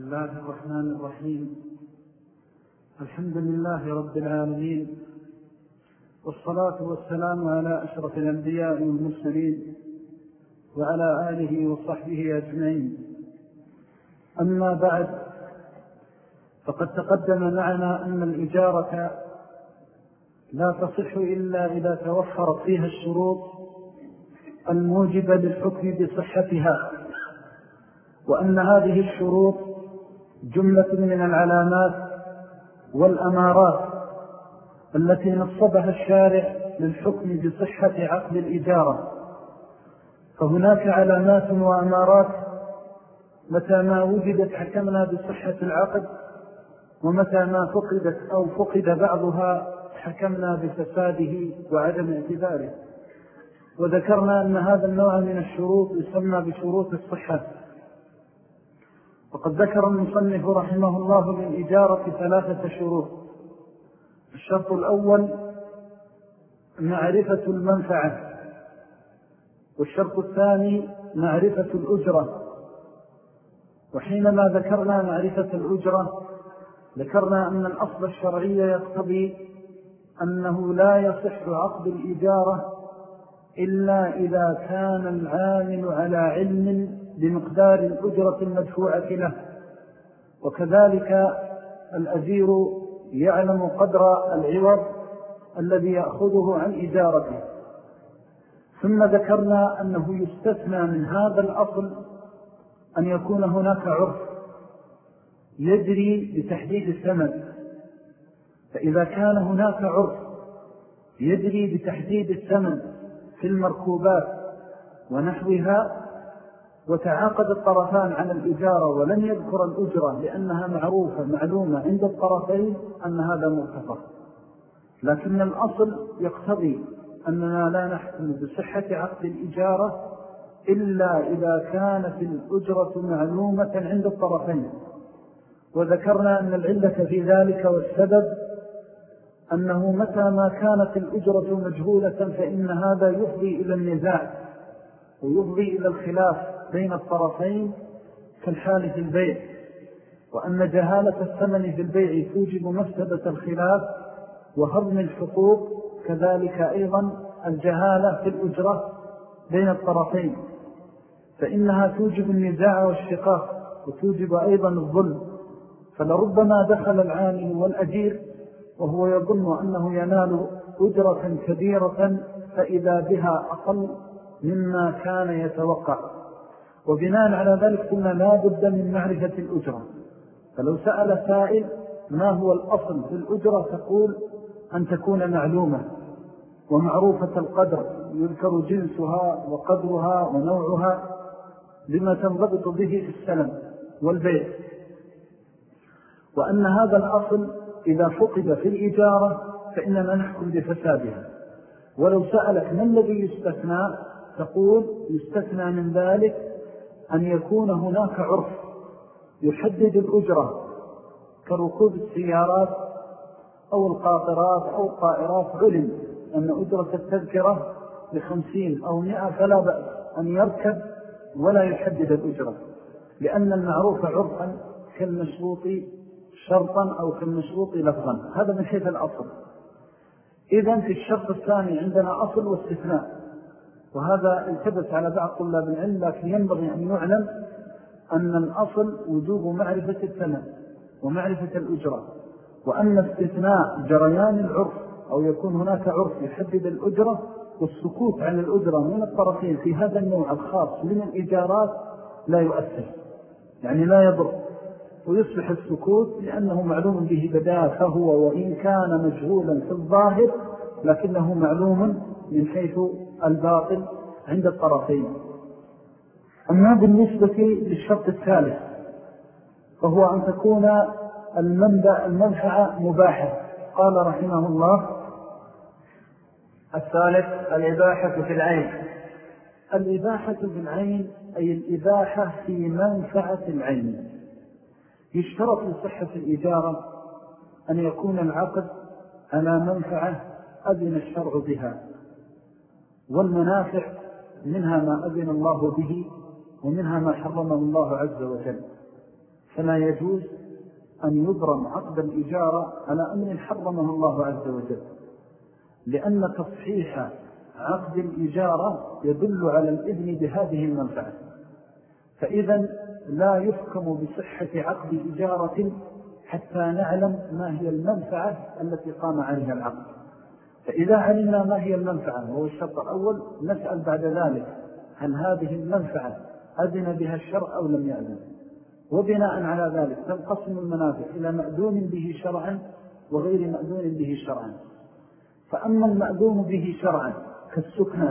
بسم الله الرحمن الرحيم. الحمد لله رب العالمين والصلاة والسلام على أشرف الأنبياء والمرسلين وعلى آله وصحبه أجمعين. أما بعد فقد تقدم معنا أن الإجارة لا تصح إلا إذا توفرت فيها الشروط الموجبة للحكم بصحتها وأن هذه الشروط جملة من العلامات والأمارات التي نصبها الشارع للحكم بصحة عقد الإجارة فهناك علامات وأمارات متى ما وجدت حكمنا بصحة العقد ومتى ما فقدت أو فقد بعضها حكمنا بفساده وعدم اعتباره. وذكرنا أن هذا النوع من الشروط يسمى بشروط الصحة. وقد ذكر المصنف رحمه الله للإجارة ثلاثة شروط. الشرط الأول معرفة المنفعة. والشرط الثاني معرفة الأجرة. وحينما ذكرنا معرفة الأجرة ذكرنا أن الأصل الشرعي يقتضي أنه لا يصح عقد الإجارة إلا إذا كان العامل على علم بمقدار الأجرة المدفوعة له. وكذلك الأجير يعلم قدر العوض الذي يأخذه عن إجارته ثم ذكرنا أنه يستثنى من هذا الأصل أن يكون هناك عرف يجري بتحديد الثمن. فإذا كان هناك عرف يجري بتحديد الثمن في المركوبات ونحوها وتعاقد الطرفان عن الإجارة ولم يذكر الأجرة لأنها معروفة معلومة عند الطرفين أن هذا مرتفق لكن الأصل يقتضي أننا لا نحكم بصحة عقد الإجارة إلا إذا كانت الأجرة معلومة عند الطرفين. وذكرنا أن العلة في ذلك والسبب أنه متى ما كانت الأجرة مجهولة فإن هذا يفضي إلى النزاع ويفضي إلى الخلاف. بين الطرفين كالحال في البيع وأن جهالة الثمن في البيع توجب مفسدة الخلاف وهضم الحقوق كذلك أيضا الجهالة في الأجرة بين الطرفين فإنها توجب النزاع والشقاق وتوجب أيضا الظلم فلربما دخل العامل والأجير وهو يظن أنه ينال أجرة كبيرة فإذا بها أقل مما كان يتوقع. وبناء على ذلك قلنا لا بد من معرفة الأجرة. فلو سأل سائل ما هو الأصل في الأجرة تقول أن تكون معلومة ومعروفة القدر يذكر جنسها وقدرها ونوعها لما تنضبط به في السلم والبيع. وأن هذا الأصل إذا فقد في الإجارة فإننا نحكم بفسادها. ولو سألك ما الذي يستثنى تقول يستثنى من ذلك أن يكون هناك عرف يحدد الأجرة كركوب السيارات أو القاطرات أو الطائرات. علم أن أجرة التذكرة بخمسين أو مئة فلا بأس أن يركب ولا يحدد الأجرة لأن المعروف عرفا كالمشروط شرطا أو كالمشروط لفظا. هذا من حيث الأصل. إذن في الشرط الثاني عندنا أصل واستثناء. وهذا التبس على بعض طلاب العلم لكن ينبغي أن يعلم أن الأصل وجوب معرفة الثمن ومعرفة الأجرة وأن استثناء جريان العرف أو يكون هناك عرف يحدد الأجرة والسكوت عن الأجرة من الطرفين في هذا النوع الخاص من الإجارات لا يؤثر يعني لا يضر ويصبح السكوت لأنه معلوم به بداية فهو وإن كان مجهولا في الظاهر لكنه معلوم من حيث الباطل عند الطرفين. أما بالنسبة للشرط الثالث فهو أن تكون المنبع المنفعة مباحة. قال رحمه الله الثالث الإباحة في العين. الإباحة في العين أي الإباحة في منفعة العين. يشترط لصحة الإجارة أن يكون العقد على منفعة أذن الشرع بها. والمنافع منها ما أذن الله به ومنها ما حرمه الله عز وجل. فلا يجوز أن يبرم عقد الإجارة على أمر حرمه الله عز وجل. لأن تصحيح عقد الإجارة يدل على الإذن بهذه المنفعة. فإذا لا يحكم بصحة عقد إجارة حتى نعلم ما هي المنفعة التي قام عليها العقد. فإذا علمنا ما هي المنفعة وهو الشرط الأول نسأل بعد ذلك هل هذه المنفعة أذن بها الشرع أو لم يأذن. وبناء على ذلك تنقسم المنافع إلى مأذون به شرعا وغير مأذون به شرعا. فأما المأذون به شرعا كالسكنى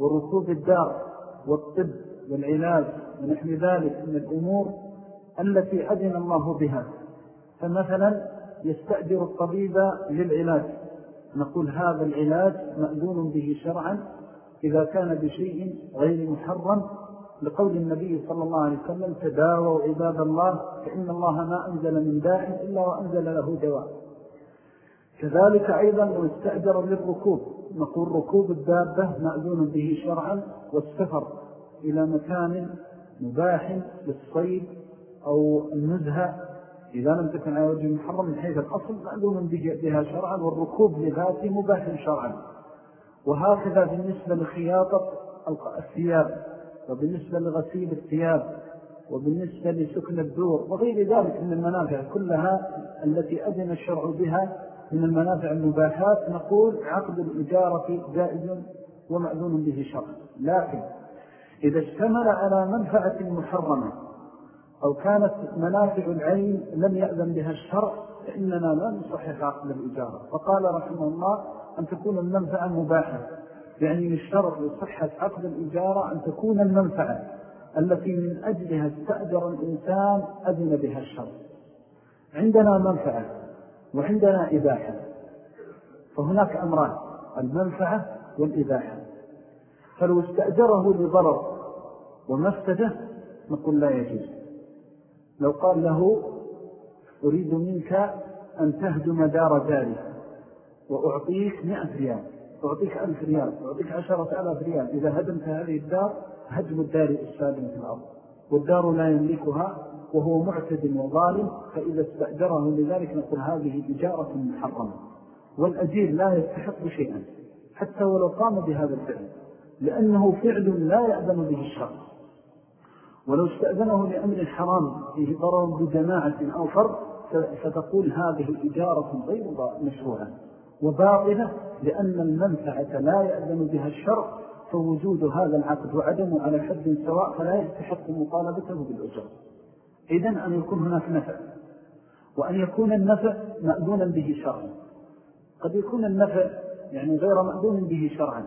وركوب الدار والطب والعلاج ونحن ذلك من الأمور التي أذن الله بها. فمثلا يستأجر الطبيب للعلاج. نقول هذا العلاج مأذون به شرعا إذا كان بشيء غير محرم لقول النبي صلى الله عليه وسلم تداووا عباد الله فإن الله ما أنزل من داء إلا وأنزل له دواء. كذلك أيضا لو استأجر للركوب نقول ركوب الدابة مأذون به شرعا والسفر إلى مكان مباح للصيد أو النزهة إذا لم تكن على وجه محرم من حيث الأصل مأذون بها شرعا والركوب لذاته مباح شرعا. وهكذا بالنسبة لخياطة الثياب وبالنسبة لغسيل الثياب وبالنسبة لسكن الدور وغير ذلك من المنافع كلها التي أذن الشرع بها من المنافع المباحات نقول عقد الإجارة جائز ومأذون به شرع لكن إذا اشتمل على منفعة محرمة أو كانت منافع العين لم يأذن بها الشرع فإننا لا نصحح عقد الإجارة. فقال رحمه الله أن تكون المنفعة مباحة. يعني الشرط لصحة عقد الإجارة أن تكون المنفعة التي من أجلها استأجر الإنسان أذن بها الشرط عندنا منفعة وعندنا إباحة. فهناك أمران المنفعة والإباحة. فلو استأجره لضرر ومفسده نقول لا يجوز. لو قال له أريد منك أن تهدم دار داري وأعطيك مئة ريال أعطيك ألف ريال أعطيك عشرة ألاف ريال إذا هدمت هذه الدار هدم الدار السالم في الأرض. والدار لا يملكها وهو معتد وظالم فإذا استأجره لذلك نقول هذه إجارة محرمة. والأجير لا يستحق شيئا حتى ولو قام بهذا الفعل لأنه فعل لا يأذن به الشرع. ولو استأذنه لأمر حرام فيه ضرر بجماعة أو فرد فتقول هذه إجارة غير مشروعة. وباطلة لأن المنفعة لا يأذن بها الشرع فوجود هذا العقد وعدمه على حد سواء فلا يستحق مطالبته بالأجر. إذن أن يكون هناك نفع. وأن يكون النفع مأذونا به شرعا. قد يكون النفع يعني غير مأذون به شرعا.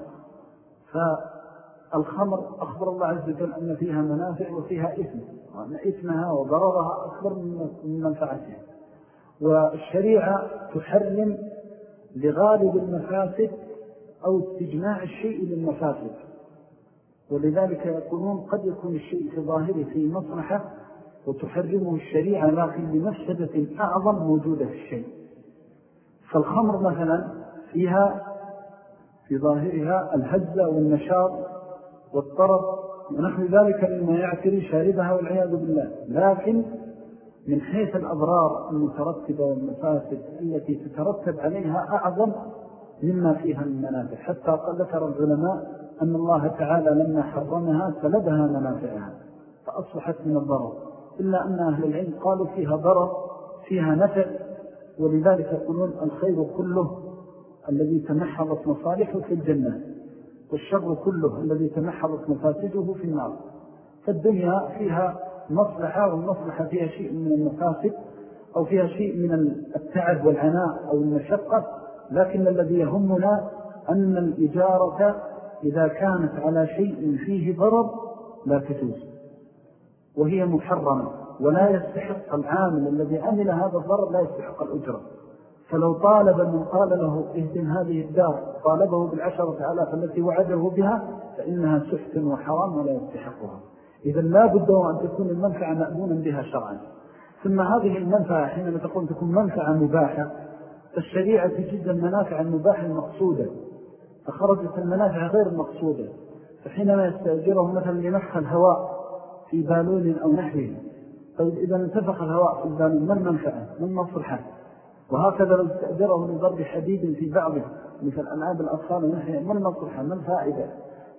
فالخمر أخبر الله عز وجل أن فيها منافع وفيها إثم وأن إثمها وضررها أكبر من منفعتها. والشريعة تحرم لغالب المفاسد أو استجماع الشيء للمفاسد. ولذلك يقولون قد يكون الشيء في ظاهره في مصلحة وتحرمه الشريعة لكن لمفسدة أعظم موجودة في الشيء. فالخمر مثلا فيها في ظاهرها الهزة والنشاط والطرف ونحن ذلك لما يعتري شاربها والعياذ بالله. لكن من حيث الأضرار المترتبة والمفاسد التي تترتب عليها أعظم مما فيها من منافع. حتى ذكر العلماء أن الله تعالى لما حرمها سلبها منافعها فأصبحت من الضرر. إلا أن أهل العلم قالوا فيها ضرر فيها نفع ولذلك يقولون الخير كله الذي تمحضت مصالحه في الجنة. والشر كله الذي تمحضت مفاسده في النار. فالدنيا فيها مصلحة والمصلحة فيها شيء من المفاسد أو فيها شيء من التعب والعناء أو المشقة. لكن الذي يهمنا أن الإجارة إذا كانت على شيء فيه ضرر لا تجوز وهي محرمة ولا يستحق العامل الذي عمل هذا الضرر لا يستحق الأجرة. فلو طالب من قال له اهدم هذه الدار طالبه بالعشرة آلاف التي وعده بها فإنها سحت وحرام ولا يستحقها. إذا لا بد أن تكون المنفعة مأذونا بها شرعا. ثم هذه المنفعة حينما تقول تكون منفعة مباحة فالشريعة تجد المنافع المباحة المقصودة فخرجت المنافع غير المقصودة فحينما يستأجره مثلا لنفخ الهواء في بالون أو نحوه طيب إذا انتفخ الهواء في البان ما المنفعة؟ ما المصلحة؟ وهكذا لو استأجره لضرب حديد في بعضه مثل ألعاب الأطفال ونحن ما المصلحة؟ ما الفائدة؟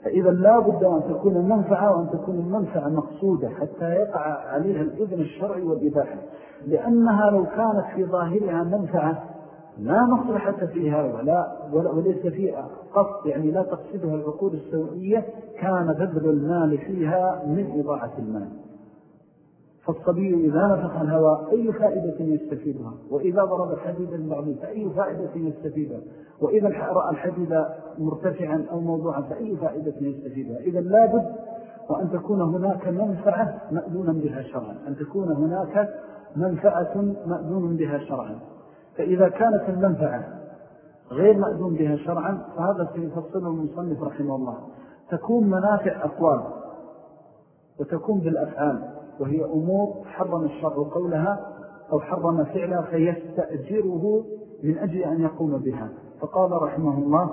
فإذا لا بد أن تكون المنفعة وأن تكون المنفعة مقصودة حتى يقع عليها الإذن الشرعي والإباحة. لأنها لو كانت في ظاهرها منفعة لا مصلحة فيها ولا وليس فيها قصد يعني لا تقصدها العقود السوئية كان بذل المال فيها من إضاعة المال. فالصبي إذا نفخ الهواء أي فائدة يستفيدها؟ وإذا ضرب الحديد البعضي فأي فائدة يستفيدها؟ وإذا رأى الحديد مرتفعا أو موضوعا فأي فائدة يستفيدها؟ إذا لابد وأن تكون هناك منفعة مأذونا بها شرعا. أن تكون هناك منفعة مأذون بها شرعا. فإذا كانت المنفعة غير مأذون بها شرعا فهذا سيفصله المصنف رحمه الله. تكون منافع أقوال وتكون بالأفعال. وهي أمور حرم الشرع قولها أو حرم فعلها فيستأجره من أجل أن يقوم بها. فقال رحمه الله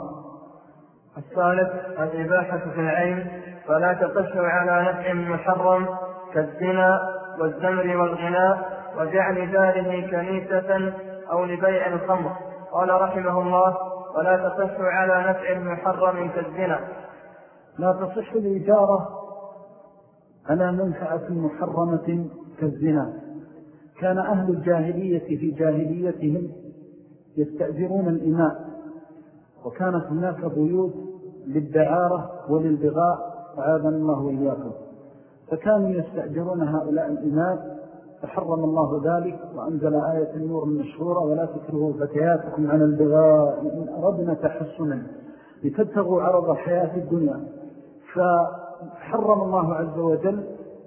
الثالث الإباحة في العين فلا تقشر على نفع محرم كالزنا والزمر والغناء وجعل داره كنيسة أو لبيع الخمر. قال رحمه الله ولا تصح على نفع محرم كالزنا. لا تصح الإجارة على منفعة محرمة كالزنا. كان أهل الجاهلية في جاهليتهم يستأجرون الإماء وكانت هناك بيوت للدعارة وللبغاء عاذا الله وإياكم. فكانوا يستأجرون هؤلاء الإماء فحرم الله ذلك وأنزل آية النور المشهورة ولا تكرهوا فتياتكم عن البغاء إن أردنا تحسنا. لتبتغوا عرض الحياة الدنيا. فحرم الله عز وجل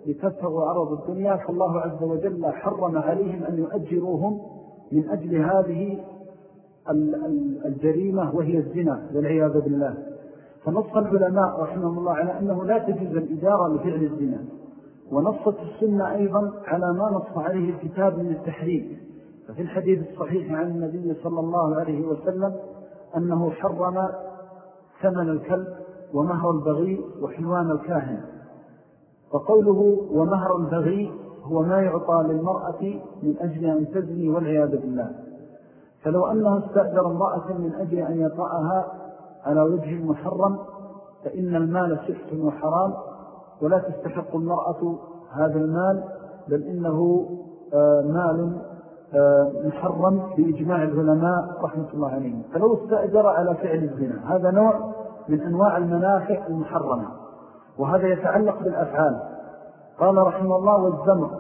لتبتغوا عرض الدنيا فالله عز وجل حرم عليهم أن يؤجروهم من أجل هذه الجريمة وهي الزنا والعياذ بالله. فنص العلماء رحمه الله على أنه لا تجوز الإدارة لفعل الزنا. ونصت السنة أيضا على ما نص عليه الكتاب من التحريم. ففي الحديث الصحيح عن النبي صلى الله عليه وسلم أنه حرم ثمن الكلب ومهر البغي وحلوان الكاهن. فقوله ومهر البغي هو ما يعطى للمرأة من أجل أن تزني والعياذ بالله. فلو أنه استأجر امرأة من أجل أن يطأها على وجه محرم فإن المال سحت وحرام ولا تستحق المرأة هذا المال بل إنه آه، مال آه، محرم بإجماع العلماء رحمة الله عليهم. فلو استأجر على فعل الزنا هذا نوع من أنواع المنافع المحرمة وهذا يتعلق بالأفعال. قال رحمه الله والزمر.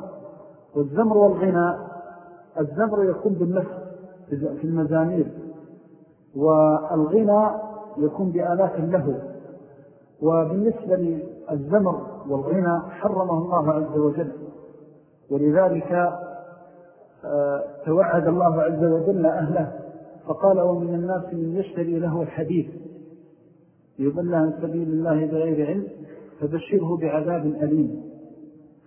والزمر والغناء الزمر يكون بالنفس في المزامير. والغناء يكون بآلات له وبالنسبة للزمر والغنى حرمه الله عز وجل. ولذلك آه، توعد الله عز وجل أهله فقال ومن الناس من يشتري له الحديث يضل عن سبيل الله بغير علم فبشره بعذاب أليم.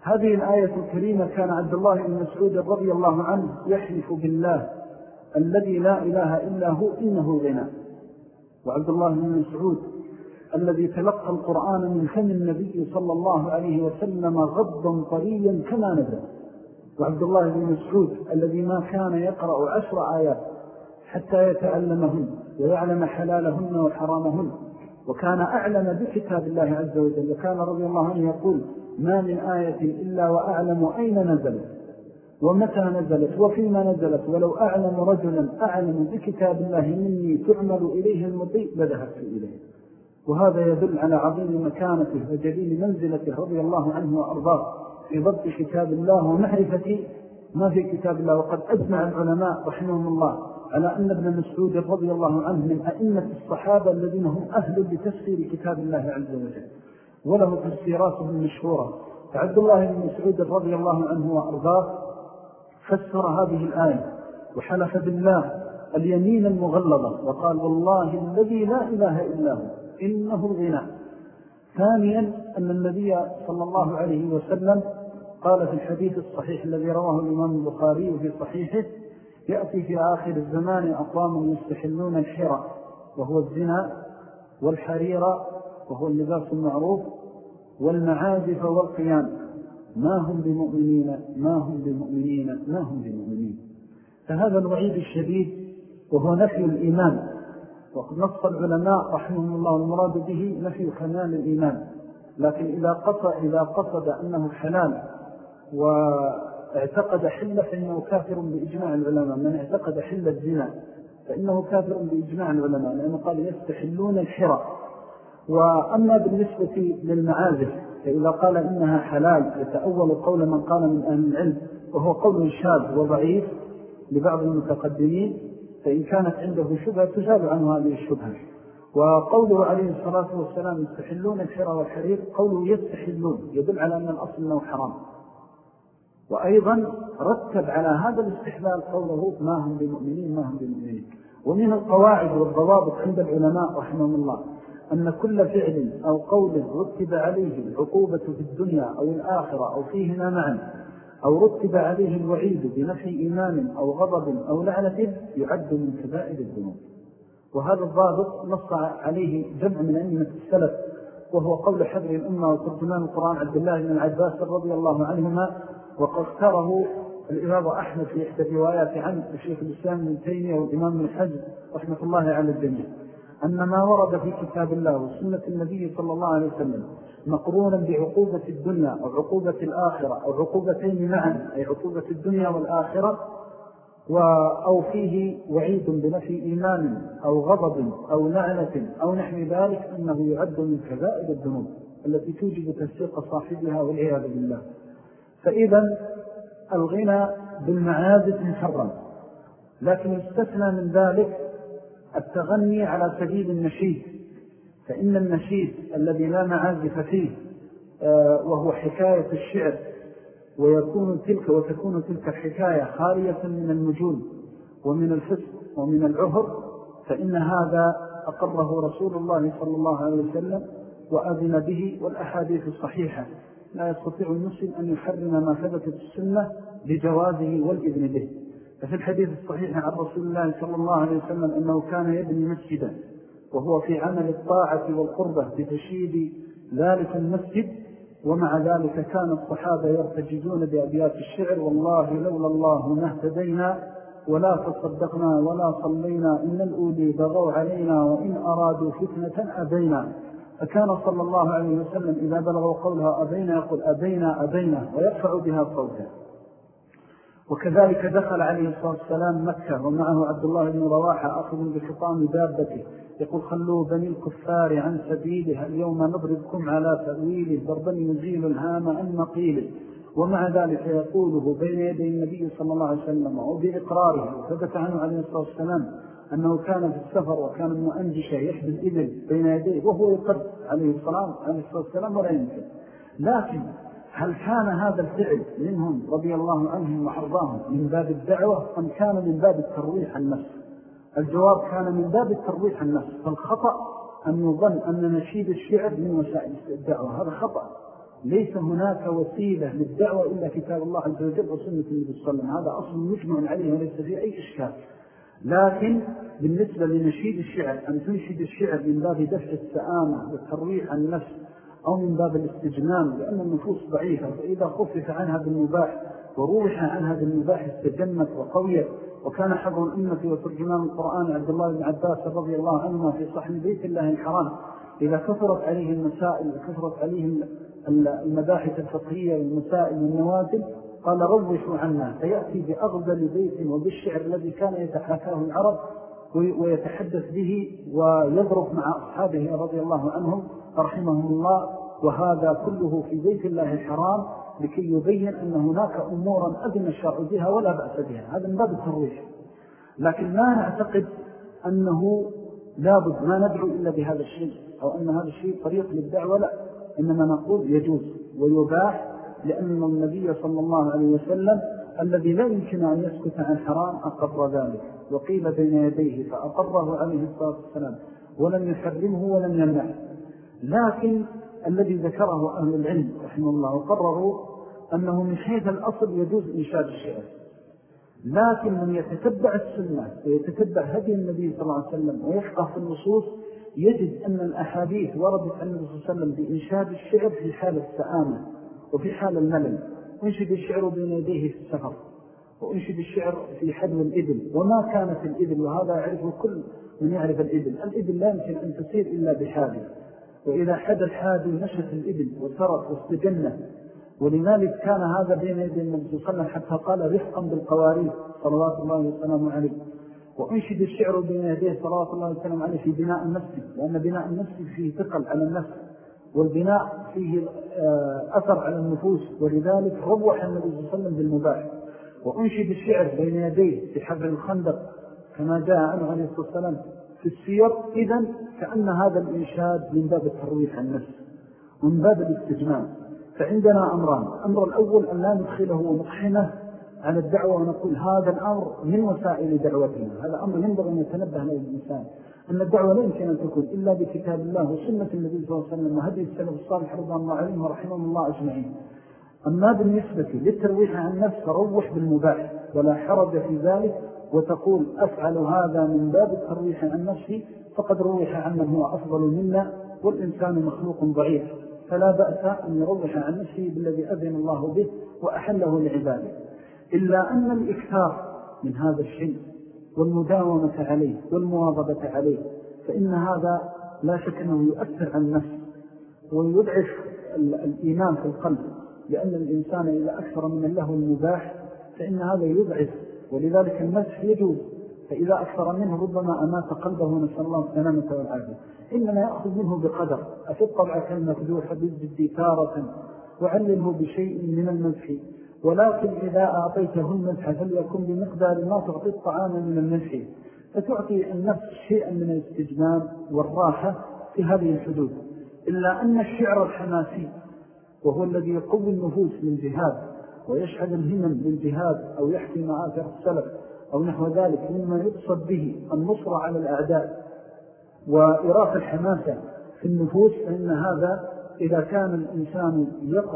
هذه الآية الكريمة كان عبد الله بن مسعود رضي الله عنه يحلف بالله الذي لا إله إلا هو إنه غنى. وعبد الله بن مسعود الذي تلقى القرآن من فم النبي صلى الله عليه وسلم غضا طريا كما نزل وعبد الله بن مسعود الذي ما كان يقرأ عشر آيات حتى يتعلمهن ويعلم حلالهن وحرامهن. وكان أعلم بكتاب الله عز وجل. وكان رضي الله عنه يقول ما من آية إلا وأعلم أين نزلت ومتى نزلت وفيما نزلت. ولو أعلم رجلا أعلم بكتاب الله مني تعمل إليه المطيء لذهبت إليه. وهذا يدل على عظيم مكانته وجليل منزلته رضي الله عنه وأرضاه في ضبط كتاب الله ومعرفة ما في كتاب الله. وقد أجمع العلماء رحمهم الله على أن ابن مسعود رضي الله عنه من أئمة الصحابة الذين هم أهل لتفسير كتاب الله عز وجل. وله تفسيراته المشهورة. فعبد الله بن مسعود رضي الله عنه وأرضاه فسر هذه الآية. وحلف بالله اليمين المغلظة وقال والله الذي لا إله إلا هو إنه الغناء. ثانيا أن النبي صلى الله عليه وسلم قال في الحديث الصحيح الذي رواه الإمام البخاري في صحيحه يأتي في آخر الزمان أقوام يستحلون الحرى وهو الزنا والحريرة وهو اللباس المعروف والمعازف والقيام. ما هم بمؤمنين؟ ما هم بمؤمنين؟ ما هم بمؤمنين؟ فهذا الوعيد الشديد وهو نفي الإيمان. وقد نص العلماء رحمهم الله المراد به نفي كمال الإيمان. لكن إذا قصد, إذا قصد أنه حلال واعتقد حلة فإنه كافر بإجماع العلماء من اعتقد حل الزنا فإنه كافر بإجماع العلماء لأنه قال يستحلون الحرى. وأما بالنسبة للمعازف فإذا قال إنها حلال يتأول قول من قال من أهل العلم وهو قول شاذ وضعيف لبعض المتقدمين فإن كانت عنده شبهة تزال عنه هذه الشبهة. وقوله عليه الصلاة والسلام يستحلون الحرى والحرير قوله يستحلون يدل على أن الأصل أنه حرام. وأيضا رتب على هذا الاستحلال قوله ما هم بمؤمنين ما هم بمؤمنين. ومن القواعد والضوابط عند العلماء رحمهم الله أن كل فعل أو قول رتب عليه العقوبة في الدنيا أو الآخرة أو فيهما معا أو رتب عليه الوعيد بنفي إيمان أو غضب أو لعنة يعد من كبائر الذنوب. وهذا الضابط نص عليه جمع من أئمة السلف وهو قول حبر الأمة وترجمان القرآن عبد الله بن العباس رضي الله عنهما وقد اختاره الإمام أحمد في إحدى الروايات عن الشيخ الإسلام من تيمية والإمام من حج رحمة الله على الجميع أن ما ورد في كتاب الله وسنة النبي صلى الله عليه وسلم مقرونا بعقوبة الدنيا أو عقوبة الآخرة أو عقوبتين معا أي عقوبة الدنيا والآخرة أو فيه وعيد بنفي إيمان أو غضب أو لعنة أو نحن ذلك أنه يعد من كبائر الذنوب التي توجب تسيق صاحبها والعياذ بالله. فإذا الغنى بالمعازف محرم لكن يستثنى من ذلك التغني على سبيل النشيد فإن النشيد الذي لا معازف فيه آه، وهو حكاية الشعر ويكون تلك وتكون تلك الحكاية خالية من المجون ومن الفسق ومن العهر فإن هذا أقره رسول الله صلى الله عليه وسلم وأذن به والأحاديث الصحيحة. لا يستطيع المسلم أن يحرم ما ثبتت السنة لجوازه والإذن به. ففي الحديث الصحيح عن رسول الله صلى الله عليه وسلم أنه كان يبني مسجدا وهو في عمل الطاعة والقربة بتشييد ذلك المسجد ومع ذلك كان الصحابة يرتجدون بأبيات الشعر والله لولا الله نهتدينا ولا تصدقنا ولا صلينا إن الأولي بغوا علينا وإن أرادوا فتنة أبينا. فكان صلى الله عليه وسلم إذا بلغوا قولها أبينا يقول أبينا أبينا ويرفع بها صوتا وكذلك دخل عليه الصلاة والسلام مكة ومعه عبد الله بن رواحة أخذ بخطام دابته يقول خلوا بني الكفار عن سبيله اليوم نضربكم على تأويله ضربا يزيل الهام أن نقيله ومع ذلك يقوله بين يدي النبي صلى الله عليه وسلم وبإقراره وثبت عنه عليه الصلاة والسلام أنه كان في السفر وكان من أنجشة يحب الإبل بين يديه وهو يقر عليه الصلاة والسلام ولا يمكن لكن هل كان هذا الفعل منهم رضي الله عنهم وحرضاهم من باب الدعوة أم كان من باب الترويح النفس الجواب كان من باب الترويح النفس فالخطأ أن يظن أن نشيد الشعر من وسائل الدعوة. هذا خطأ. ليس هناك وسيلة للدعوة إلا كتاب الله عز وجل وسنة النبي صلى الله عليه وسلم. هذا أصل مجمع عليه وليس فيه أي إشكال. لكن بالنسبة لنشيد الشعر أن تنشد الشعر من باب دفع السآمة والترويح النفس أو من باب الاستجنام لأن النفوس ضعيفة فإذا خفف عنها بالمباح وروح عنها بالمباح استجنت وقوية وكان حضر الأمة وترجمان القرآن عبد الله بن عباس رضي الله عنه في صحن بيت الله الحرام إذا كثرت عليه المسائل وكثرت عليه المباحث الفقهية والمسائل والنوازل قال روحوا عنا فيأتي بأغزل بيت وبالشعر الذي كان يتحاكاه العرب ويتحدث به ويضرب مع أصحابه رضي الله عنهم رحمهم الله وهذا كله في بيت الله الحرام لكي يبين أن هناك أمورا أذن الشرع بها ولا بأس بها. هذا من باب الترويح لكن ما نعتقد أنه لابد ما ندعو إلا بهذا الشيء أو أن هذا الشيء طريق للدعوة لا إنما نقول يجوز ويباح لأن النبي صلى الله عليه وسلم الذي لا يمكن أن يسكت عن حرام أقر ذلك وقيل بين يديه فأقره عليه الصلاة والسلام ولم يحرمه ولم يمنعه. لكن الذي ذكره أهل العلم رحمه الله وقرروا أنه من حيث الأصل يجوز إنشاد الشعر. لكن من يتتبع السنة ويتتبع هدي النبي صلى الله عليه وسلم ويفقه في النصوص يجد أن الأحاديث وردت عن النبي صلى الله عليه وسلم بإنشاد الشعر في حال السآمة وفي حال الملل أنشد الشعر بين يديه في السفر وأنشد الشعر في حدو الإبل وما كانت الإبل وهذا يعرفه كل من يعرف الإبل. الإبل لا يمكن أن تسير إلا بحادي. وإذا حد الحادي نشت الإبل وسرت واستجنت ولذلك كان هذا بين يدي النبي صلى الله عليه وسلم حتى قال رفقا بالقوارير صلوات الله وسلامه عليه. وأنشد الشعر بين يديه صلوات الله وسلامه عليه في بناء النفس لأن بناء النفس فيه ثقل على النفس. والبناء فيه آه، أثر على النفوس ولذلك روح النبي صلى الله عليه وسلم بالمباح. وأنشد الشعر بين يديه في حفر الخندق كما جاء عنه عليه الصلاة والسلام في السير إذن كأن هذا الإنشاد من باب الترويح عن النفس ومن باب الاستجمام فعندنا أمران. الأمر الأول أن لا ندخله ونقحنه على الدعوة ونقول هذا الأمر من وسائل دعوتنا. هذا أمر ينبغي أن يتنبه له الإنسان. أن الدعوة لا يمكن أن تكون إلا بكتاب الله وسنة النبي صلى الله عليه وسلم وهدي السلف الصالح رضا الله عليهم ورحمهم الله أجمعين. أما بالنسبة للترويح عن النفس فروح بالمباح ولا حرج في ذلك وتقول أفعل هذا من باب الترويح عن نفسي فقد روح عن من هو أفضل منا والإنسان مخلوق ضعيف. فلا بأس أن يروح عن نفسه بالذي أذن الله به وأحله لعباده. إلا أن الإكثار من هذا الشيء والمداومة عليه والمواظبة عليه فإن هذا لا شك أنه يؤثر على النفس ويضعف الإيمان في القلب لأن الإنسان إذا أكثر من الله المباح فإن هذا يضعف ولذلك المسح يجوز فإذا أكثر منه ربما أمات قلبه نسأل الله السلامة والعافية. إنما يأخذ منه بقدر. أفد طبعك المفدوح بالجد تارة وعلله بشيء من المسح ولكن إذا أعطيته المسح فليكن بمقدار ما تعطي الطعام من المسح فتعطي النفس شيئا من الاستجمام والراحة في هذه الحدود. إلا أن الشعر الحماسي وهو الذي يقوي النفوس للجهاد ويشحذ الهمم للجهاد أو يحكي معاثر السلف أو نحو ذلك مما يقصد به النصر على الأعداء. وإراف الحماسة في النفوس فإن هذا إذا كان الإنسان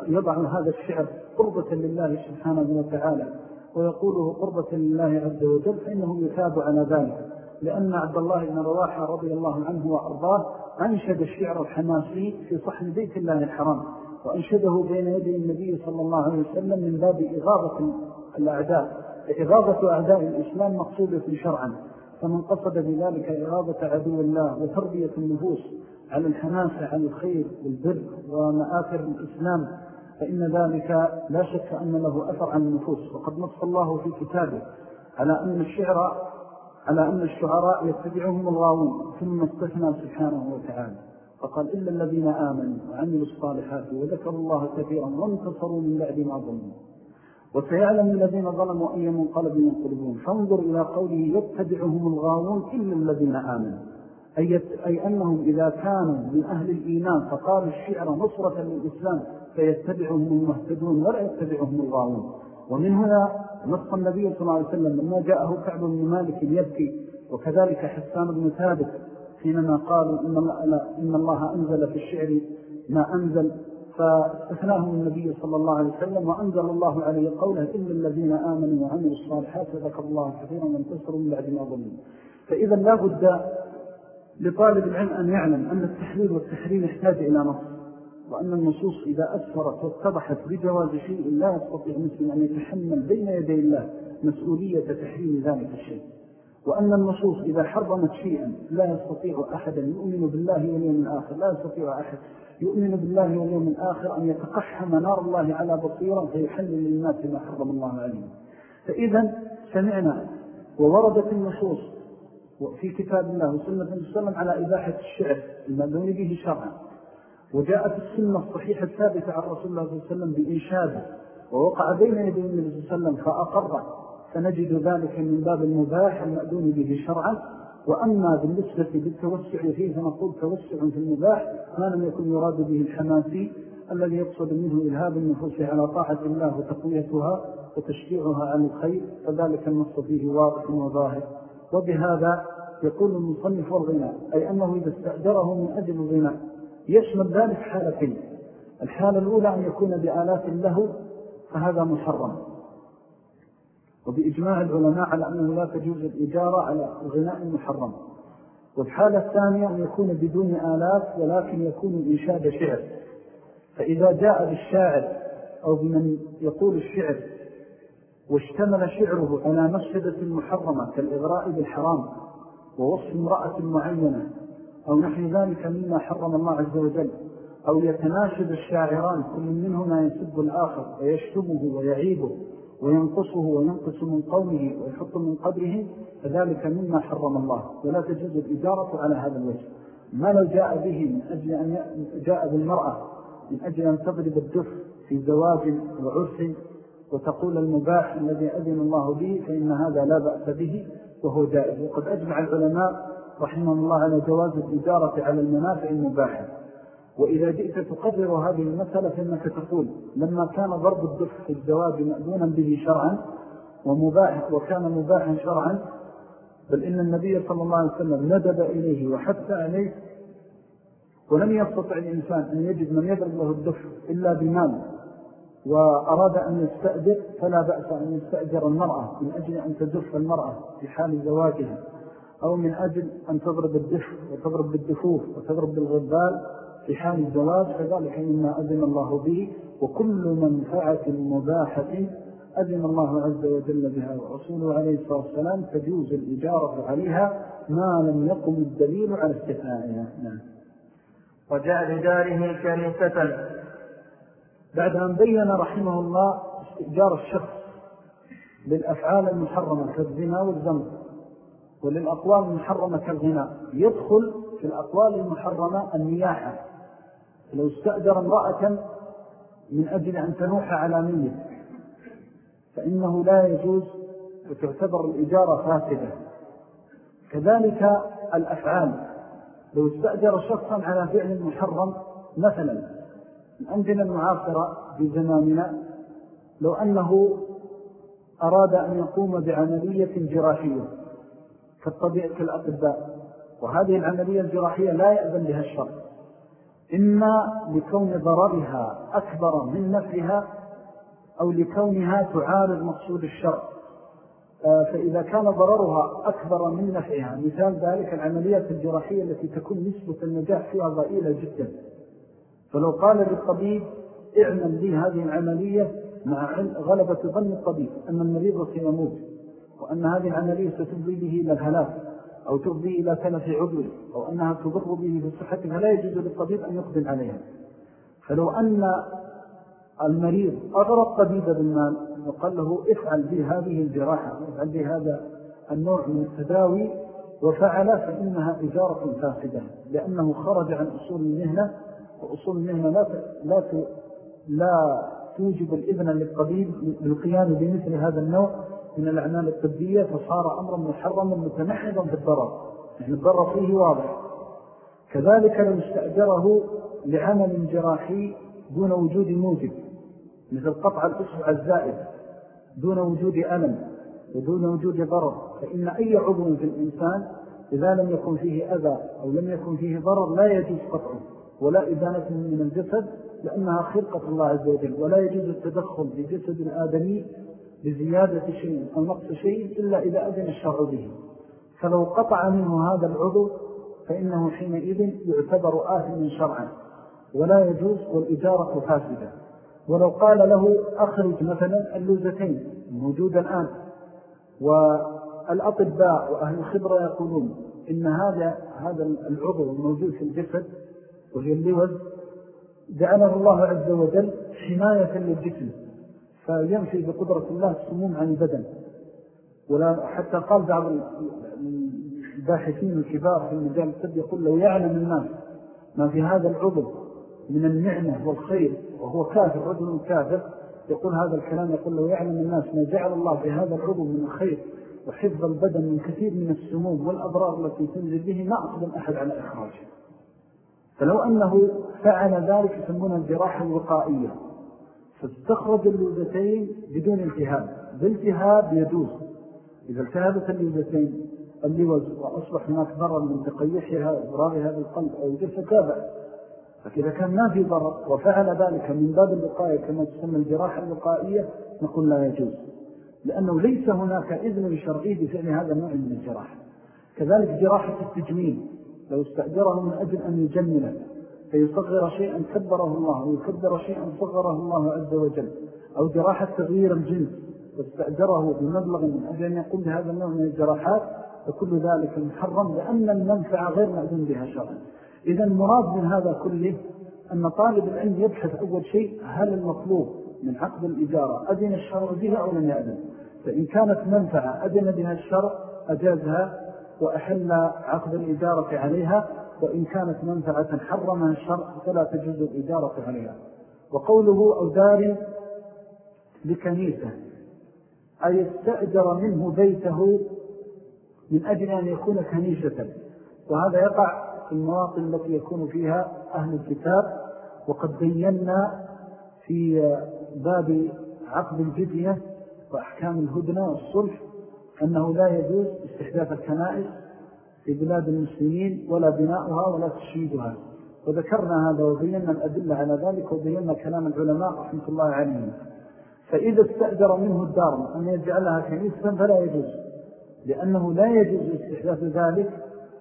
يضع هذا الشعر قربة لله سبحانه وتعالى ويقوله قربة لله عز وجل فإنه يتاب على ذلك. لأن عبد الله بن رواحة رضي الله عنه وأرضاه أنشد الشعر الحماسي في صحن بيت الله الحرام وأنشده بين يدي النبي صلى الله عليه وسلم من باب إغاظة الأعداء. إغاظة أعداء الإسلام مقصودة شرعا فمن قصد بذلك إغاظة عدو الله وتربية النفوس على الحماسة على الخير والبر ومآثر الإسلام فإن ذلك لا شك أن له أثر عن النفوس. وقد نص الله في كتابه على أن الشعر على أن الشعراء يتبعهم الغاوون ثم استثنى سبحانه وتعالى. فقال إلا الذين آمنوا وعملوا الصالحات وذكروا الله كثيرا وانتصروا من بعد ما ظلموا. وسيعلم الذين ظلموا أي منقلب ينقلبون. فانظر إلى قوله يتبعهم الغاوون إلا الذين آمنوا. أي, أي أنهم إذا كانوا من أهل الإيمان فقالوا الشعر نصرة للإسلام فيتبعهم المهتدون ولا يتبعهم الغاوون. ومن هنا نص النبي صلى الله عليه وسلم لما جاءه كعب بن مالك يبكي وكذلك حسان بن ثابت حينما قالوا إن الله, إن الله أنزل في الشعر ما أنزل فاستثناه النبي صلى الله عليه وسلم وأنزل الله عليه قوله إلا الذين آمنوا وعملوا الصالحات وذكر الله كثيرا وانتصروا من بعد ما ظلموا. فإذا لا بد لطالب العلم أن يعلم أن التحليل والتحريم يحتاج إلى نص وأن النصوص إذا أسفرت واتضحت بجواز شيء لا يستطيع مسلم أن يتحمل بين يدي الله مسؤولية تحريم ذلك الشيء وأن النصوص إذا حرمت شيئا لا يستطيع أحدا يؤمن بالله واليوم الآخر لا يستطيع أحد يؤمن بالله واليوم الآخر أن يتقحم نار الله على بصيرا فيحلل للناس ما حرم الله عليه فإذا سمعنا ووردت النصوص في كتاب الله وسنة وسلم على إباحة الشعر المدون به شرعا. وجاءت السنة الصحيحة الثابتة عن رسول الله صلى الله عليه وسلم بإنشاده ووقع بين يدي النبي صلى الله عليه وسلم فأقر فنجد ذلك من باب المباح المأذون به شرعا. وأما بالنسبة بالتوسع فيه فنقول توسع في المباح ما لم يكن يراد به الحماسي الذي يقصد منه إلهاب النفوس على طاعة الله وتقويتها وتشجيعها على الخير فذلك النص فيه واضح وظاهر. وبهذا يقول المصنف والغناء أي أنه إذا استأجره من أجل الغناء يشمل ذلك حالتين. الحالة الأولى أن يكون بآلات له فهذا محرم. وبإجماع العلماء على أنه لا تجوز الإجارة على الغناء المحرم. والحالة الثانية أن يكون بدون آلات ولكن يكون إنشاد شعر. فإذا جاء بالشاعر أو بمن يقول الشعر واشتمل شعره على مشهدة محرمة كالإغراء بالحرام ووصف امرأة معينة أو نحن ذلك مما حرم الله عز وجل أو يتناشد الشاعران كل منهما يسب الآخر ويشتمه ويعيبه وينقصه وينقص من قومه ويحط من قدره فذلك مما حرم الله. ولا تجوز الإجارة على هذا الوجه. ما لو جاء به من أجل أن جاء بالمرأة من أجل أن تضرب الدف في زواج وعرس وتقول المباح الذي أذن الله به فإن هذا لا بأس به وهو جائز وقد أجمع العلماء رحمه الله على جواز الإجارة على المنافع المباحة وإذا جئت تقرر هذه المسألة فإنك تقول لما كان ضرب الدف في الزواج مأذونا به شرعا ومباح وكان مباحا شرعا بل إن النبي صلى الله عليه وسلم ندب إليه وحتى عليه ولم يستطع الإنسان أن يجد من يضرب له الدف إلا بمال. وأراد أن يستأجر فلا بأس أن يستأجر المرأة من أجل أن تدف المرأة في حال زواجها أو من أجل أن تضرب الدف وتضرب بالدفوف وتضرب بالغبال في حال الزواج فذلك مما أذن الله به. وكل منفعة مباحة أذن الله عز وجل بها ورسوله عليه الصلاة والسلام تجوز الإجارة عليها ما لم يقم الدليل على استثنائها. نعم. وجعل داره كنيسة بعد أن بين رحمه الله استئجار الشخص للأفعال المحرمة كالزنا والزمر وللأقوال المحرمة كالغناء يدخل في الأقوال المحرمة النياحة. لو استأجر امرأة من أجل أن تنوح على ميت فإنه لا يجوز وتعتبر الإجارة فاسدة. كذلك الأفعال لو استأجر شخصا على فعل محرم مثلا عندنا المعاصرة في زماننا لو أنه أراد أن يقوم بعملية جراحية كالطبيعة كالأطباء وهذه العملية الجراحية لا يأذن بها الشر. إما لكون ضررها أكبر من نفعها أو لكونها تعارض مقصود الشر. آه، فإذا كان ضررها أكبر من نفعها مثال ذلك العمليات الجراحية التي تكون نسبة النجاح فيها ضئيلة جدا. فلو قال للطبيب اعمل لي هذه العملية مع غلبة ظن الطبيب أن المريض سيموت وأن هذه العملية ستفضي به إلى الهلاك أو تفضي إلى تلف عضوه أو أنها تضر به في الصحة فلا يجوز للطبيب أن يقدم عليها. فلو أن المريض أغرى الطبيب بالمال وقال له افعل به هذه الجراحة افعل هذا النوع من التداوي وفعل فإنها إجارة فاسدة لأنه خرج عن أصول المهنة وأصول المهنة لا, لا, لا توجب الإذن للطبيب بالقيام بمثل هذا النوع من الأعمال الطبية فصار أمرا محرما متنحضا في الضرر. يعني الضرر فيه واضح. كذلك لو استأجره لعمل جراحي دون وجود موجب مثل قطع الأسرع الزائد دون وجود ألم ودون وجود ضرر فإن أي عضو في الإنسان إذا لم يكن فيه أذى أو لم يكن فيه ضرر لا يجوز قطعه. ولا إدانة من الجسد لأنها خلقة الله عز وجل ولا يجوز التدخل في جسد الآدمي بزيادة شيء أو نقص شيء إلا إذا أذن الشرع به. فلو قطع منه هذا العضو فإنه حينئذ يعتبر آثم شرعا ولا يجوز والإجارة فاسدة. ولو قال له أخرج مثلا اللوزتين موجودة الآن والأطباء وأهل الخبرة يقولون إن هذا هذا العضو الموجود في الجسد وهي اللوز جعله الله عز وجل حماية للجسم فينفي بقدرة الله السموم عن البدن. ولا حتى قال بعض الباحثين الكبار في المجال الطب يقول لو يعلم الناس ما في هذا العضو من النعمة والخير وهو كافر رجل كافر يقول هذا الكلام يقول لو يعلم الناس ما جعل الله في هذا العضو من الخير وحفظ البدن من كثير من السموم والأضرار التي تنزل به ما أقدم أحد على إخراجه فلو أنه فعل ذلك يسمونها الجراحة الوقائية فاستخرج اللوزتين بدون التهاب. بالتهاب يجوز. إذا التهابت اللوزتين اللوز وأصبح هناك ضرر من تقيحها وإضرارها بالقلب أو الجسد تابع. فإذا كان ما في ضرر وفعل ذلك من باب الوقاية كما تسمى الجراحة الوقائية نقول لا يجوز. لأنه ليس هناك إذن شرعي بفعل هذا النوع من الجراحة كذلك جراحة التجميل. لو استأجره من أجل أن يجمل فيصغر شيئا كبره الله ويكبر شيئا صغره الله عز وجل أو جراحة تغيير الجنس واستأجره بمبلغ من أجل أن يقوم بهذا النوع من الجراحات فكل ذلك محرم لأن المنفعة غير مأذن بها شرعا. إذا المراد من هذا كله أن طالب العلم يبحث أول شيء هل المطلوب من عقد الإجارة أذن الشرع بها أو لم يأذن. فإن كانت منفعة أذن بها الشرع أجازها وأحل عقد الإجارة عليها وإن كانت منفعة حرمها الشرع فلا تجوز الإجارة عليها. وقوله أو دار لكنيسة أي استأجر منه بيته من أجل أن يكون كنيسة. وهذا يقع في المواطن التي يكون فيها أهل الكتاب. وقد بينا في باب عقد الجدية وأحكام الهدنة والصلح أنه لا يجوز استحداث الكنائس في بلاد المسلمين ولا بناؤها ولا تشييدها. وذكرنا هذا وبينا الأدلة على ذلك وبينا كلام العلماء رحمة الله عليهم. فإذا استأجر منه الدار أن يجعلها كنيسة فلا يجوز لأنه لا يجوز استحداث ذلك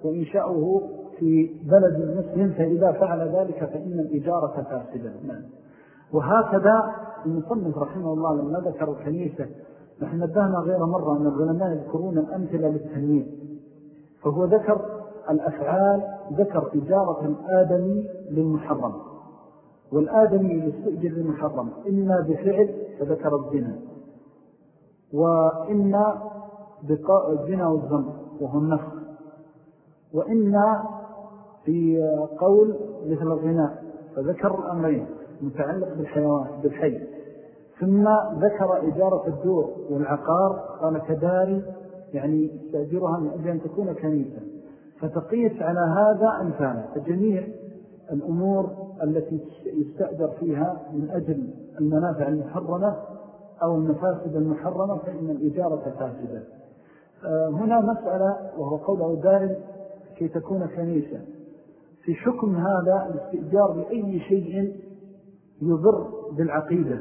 وإنشاؤه في بلد المسلم فإذا فعل ذلك فإن الإجارة فاسدة. نعم. وهكذا المصنف رحمه الله لما ذكر الكنيسة نحن نبهنا غير مرة أن العلماء يذكرون الأمثلة للتنمية فهو ذكر الأفعال ذكر إجارة الآدمي للمحرم. والآدمي يستئجر للمحرم. إما بفعل فذكر الزنا. وإما بالزنا والزم وهو النفخ. وإما في قول مثل الغناء فذكر الأمرين متعلق بالحيوان بالحي. ثم ذكر إجارة الدور والعقار قال كداري يعني تأجرها من أجل أن تكون كنيسة. فتقيت على هذا أمثاله فجميع الأمور التي يستأجر فيها من أجل المنافع المحرمة أو المفاسد المحرمة فإن الإجارة فاسدة. آه، هنا مسألة وهو قول دار كي تكون كنيسة. في حكم هذا الاستئجار بأي شيء يضر بالعقيدة.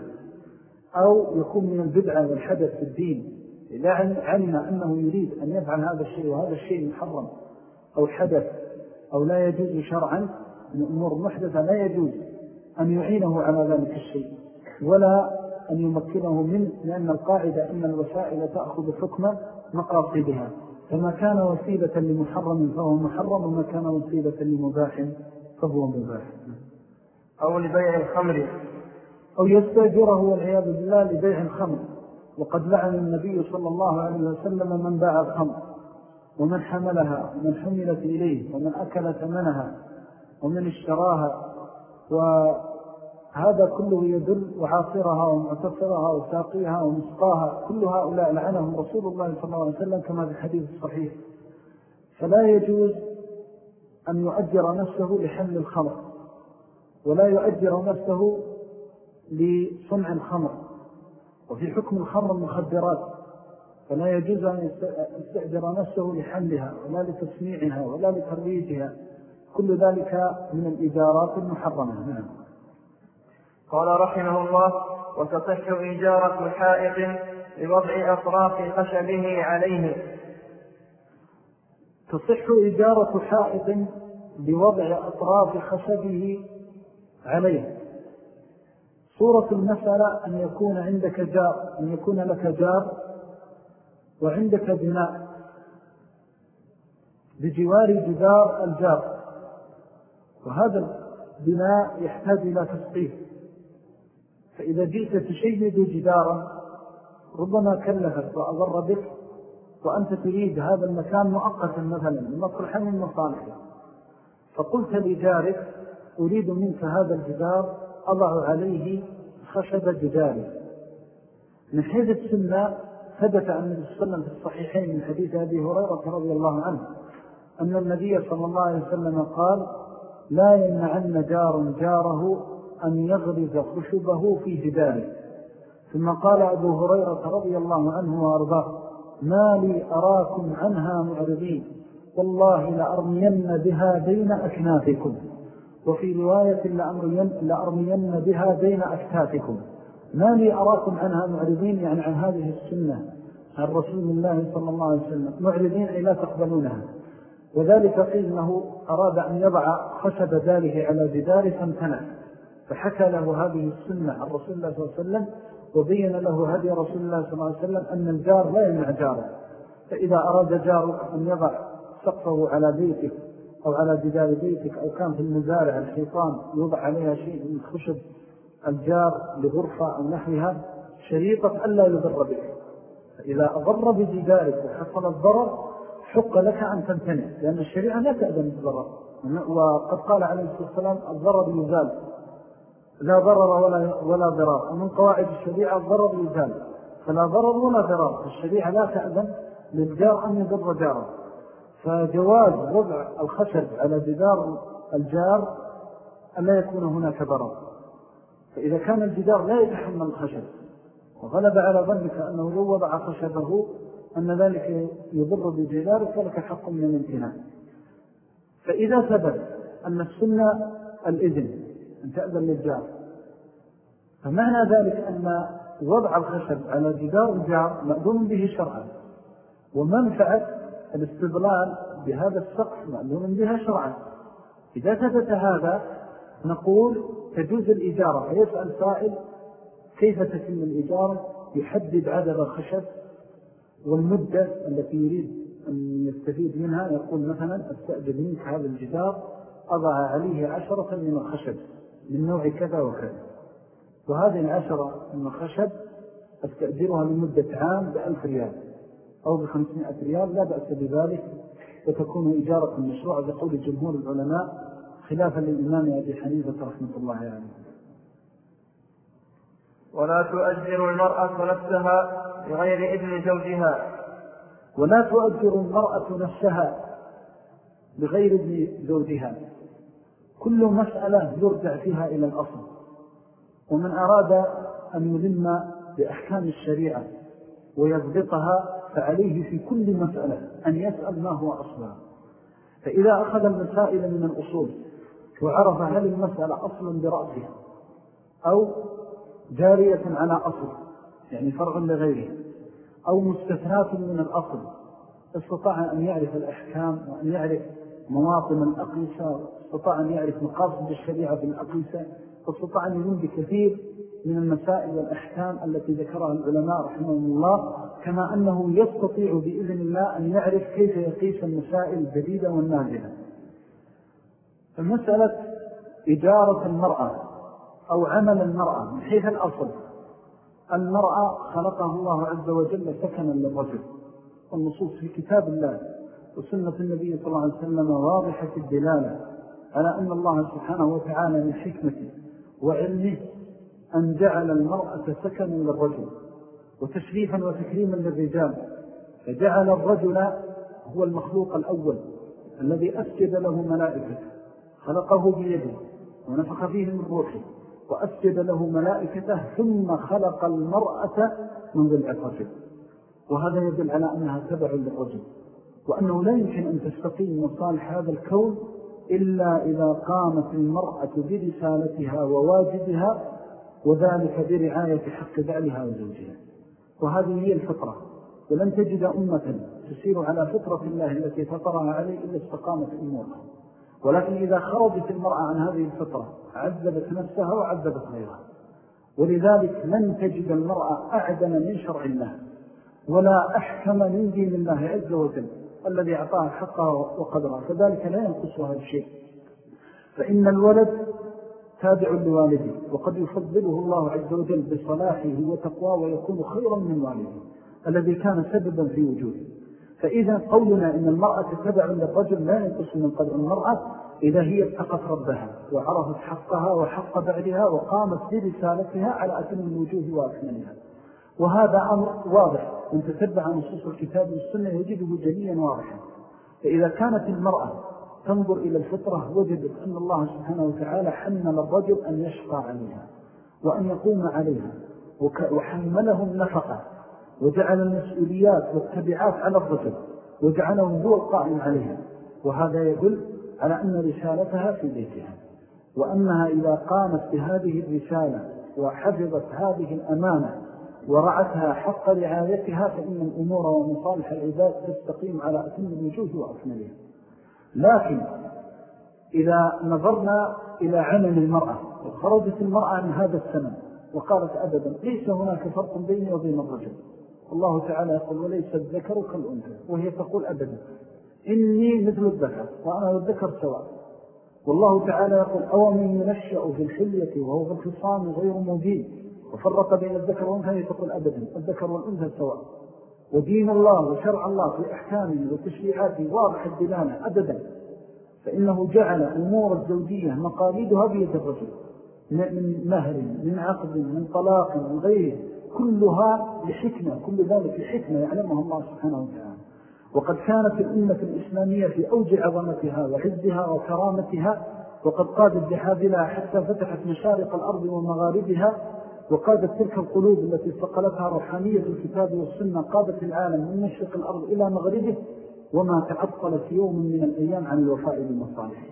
أو يكون من البدعة والحدث في الدين. إذا علم أنه يريد أن يفعل هذا الشيء وهذا الشيء محرم أو حدث أو لا يجوز شرعا. من أمور محدثة لا يجوز أن يعينه على ذلك الشيء ولا أن يمكنه منه لأن القاعدة أن الوسائل تأخذ حكم مقاصدها. فما كان وسيلة لمحرم فهو محرم وما كان وسيلة لمباح فهو مباح. أو لبيع الخمر. أو يستأجره والعياذ بالله لبيع الخمر. وقد لعن النبي صلى الله عليه وسلم من باع الخمر. ومن حملها ومن حملت إليه ومن أكل ثمنها ومن اشتراها. وهذا كله يدل وعاصرها ومعتصرها وساقيها ومسقاها. كل هؤلاء لعنهم رسول الله صلى الله عليه وسلم كما في الحديث الصحيح. فلا يجوز أن يؤجر نفسه لحمل الخمر. ولا يؤجر نفسه لصنع الخمر. وفي حكم الخمر المخدرات فلا يجوز أن يستأجر نفسه لحملها ولا لتصنيعها ولا لترويجها. كل ذلك من الإجارات المحرمة. نعم. قال رحمه الله وتصح إجارة حائط لوضع أطراف خشبه عليه. تصح إجارة حائط لوضع أطراف خشبه عليه. صورة المسألة أن يكون عندك جار أن يكون لك جار وعندك بناء بجوار جدار الجار. وهذا البناء يحتاج إلى تسقيف فإذا جئت تشيد جدارا ربما كلفت وأضر بك وأنت تريد هذا المكان مؤقتا مثلا لمصلحة من مصالحه فقلت لجارك أريد منك هذا الجدار أضع عليه خشب جداري من حيث السنة ثبت عن النبي صلى الله عليه وسلم في الصحيحين من حديث أبي هريرة رضي الله عنه أن النبي صلى الله عليه وسلم قال لا يمنعن جار جاره أن يغرز خشبه في جداره. ثم قال أبو هريرة رضي الله عنه وأرضاه ما لي أراكم عنها معرضين والله لأرمين بها بين أكنافكم. وفي رواية لأرمين بها بين أكتافكم ما لي أراكم عنها معرضين يعني عن هذه السنة عن رسول الله صلى الله عليه وسلم. معرضين أي لا تقبلونها. وذلك قيل أنه أراد أن يضع خشب داره على جدار فامتنع فحكى له هذه السنة عن رسول الله صلى الله عليه وسلم وبين له هدي رسول الله صلى الله عليه وسلم أن الجار لا يمنع جاره. فإذا أراد جارك أن يضع سقفه على بيتك أو على جدار بيتك أو كان في المزارع الحيطان يوضع عليها شيء من خشب الجار لغرفة أو نحوها شريطة ألا يضر بك. فإذا أضر بجدارك وحصل الضرر حق لك أن تمتنع لأن الشريعة لا تأذن بالضرر. وقد قال عليه الصلاة والسلام الضرر يزال. لا ضرر ولا, ولا ضرار. ومن قواعد الشريعة الضرر يزال. فلا ضرر ولا ضرار. الشريعة لا تأذن للجار أن يضر جاره. فجواز وضع الخشب على جدار الجار ألا يكون هناك ضرر. فإذا كان الجدار لا يتحمل الخشب وغلب على ظنك أنه لو وضع خشبه أن ذلك يضر بجدارك فلك حق من الامتناع فإذا ثبت أن السنة الإذن أن تأذن للجار فمعنى ذلك أن وضع الخشب على جدار الجار مأذون به شرعا ومنفعة الاستضلال بهذا السقف مأذون بها شرعا. إذا ثبت هذا نقول تجوز الإجارة. فيسأل سائل كيف تتم الإجارة؟ يحدد عدد الخشب والمدة التي يريد أن يستفيد منها. يقول مثلا استأجد منك هذا الجدار أضع عليه عشرة من الخشب من نوع كذا وكذا. وهذه العشرة من الخشب أستأجرها لمدة عام بألف ريال. أو بخمسمائة ريال لا بأس بذلك وتكون إجارة مشروع بقول جمهور العلماء خلافا للإمام أبي حنيفة رحمة الله عليه. يعني. ولا تؤجر المرأة نفسها بغير إذن زوجها. ولا تؤجر المرأة نفسها بغير إذن زوجها. كل مسألة يرجع فيها إلى الأصل. ومن أراد أن يلم بأحكام الشريعة ويضبطها فعليه في كل مسألة أن يسأل ما هو أصلها فإذا أخذ المسائل من الأصول وعرف هل المسألة أصلا برأسها أو جارية على أصل يعني فرع لغيره أو مستثنات من الأصل استطاع أن يعرف الأحكام وأن يعرف مواطن الأقيسة استطاع أن يعرف مقاصد الشريعة بالأقيسة واستطاع أن يلم بكثير من المسائل والأحكام التي ذكرها العلماء رحمهم الله كما أنه يستطيع بإذن الله أن يعرف كيف يقيس المسائل الجديدة والنازلة فمسألة إجارة المرأة أو عمل المرأة من حيث الأصل المرأة خلقه الله عز وجل سكنا للرجل. والنصوص في كتاب الله وسنة النبي صلى الله عليه وسلم واضحة الدلالة على أن الله سبحانه وتعالى من حكمته وعلمه أن جعل المرأة سكنا للرجل وتشريفا وتكريما للرجال فجعل الرجل هو المخلوق الأول الذي أسجد له ملائكة خلقه بيده ونفخ فيه من روحه وأسجد له ملائكته ثم خلق المرأة من ضلع الرجل وهذا يدل على أنها تبع للرجل وأنه لا يمكن أن تستقيم مصالح هذا الكون إلا إذا قامت المرأة برسالتها وواجبها وذلك برعاية حق بعلها وزوجها. وهذه هي الفطرة. ولن تجد أمة تسير على فطرة الله التي فطرها عليه إلا استقامت أمورها. ولكن إذا خرجت المرأة عن هذه الفطرة عذبت نفسها وعذبت غيرها. ولذلك لن تجد المرأة أعدم من شرع الله. ولا أحكم من دين الله عز وجل الذي أعطاها حقها وقدرها. فذلك لا ينقصها الشيء. فإن الولد تابع لوالده وقد يفضله الله عز وجل بصلاحه وتقواه ويكون خيرا من والده الذي كان سببا في وجوده. فإذا قولنا إن المرأة تتبع للرجل لا ينقص من قدر المرأة إذا هي اتقت ربها وعرفت حقها وحق بعدها وقامت برسالتها على أتم الوجوه وأكملها. وهذا أمر واضح من تتبع نصوص الكتاب والسنة يجده جليا واضحا. فإذا كانت المرأة تنظر إلى الفطرة وجدت أن الله سبحانه وتعالى حمل الرجل أن يشقى عليها وأن يقوم عليها وحمله النفقة وجعل المسؤوليات والتبعات على الرجل وجعله هو القائم عليها. وهذا يدل على أن رسالتها في بيتها وأنها إذا قامت بهذه الرسالة وحفظت هذه الأمانة ورعتها حق رعايتها فإن الأمور ومصالح العباد تستقيم على أتم الوجوه وأكملها. لكن إذا نظرنا إلى عمل المرأة وخرجت المرأة عن هذا السنة وقالت أبدا ليس هناك فرق بيني وبين الرجل. الله تعالى يقول وليس الذكر كالأنثى وهي تقول أبدا إني مثل الذكر وأنا والذكر سواء. والله تعالى يقول أو من ينشأ في الحلية وهو في الخصام غير مبين وفرق بين الذكر والأنثى تقول أبدا الذكر والأنثى سواء. ودين الله وشرع الله في أحكامه وتشريعاته واضح الدلالة أبدا. فإنه جعل أمور الزوجية مقاليدها بيد الرجل. من مهر من عقد من طلاق من غيره. كلها لحكمة كل ذلك لحكمة يعلمها الله سبحانه وتعالى. وقد كانت الأمة الإسلامية في أوج عظمتها وعزها وكرامتها وقد قادت بحاذلها حتى فتحت مشارق الأرض ومغاربها وقادت تلك القلوب التي استقلتها روحانية الكتاب والسنة قادت العالم من مشرق الأرض إلى مغربه وما تعطل في يوم من الأيام عن الوفاء بمصالحه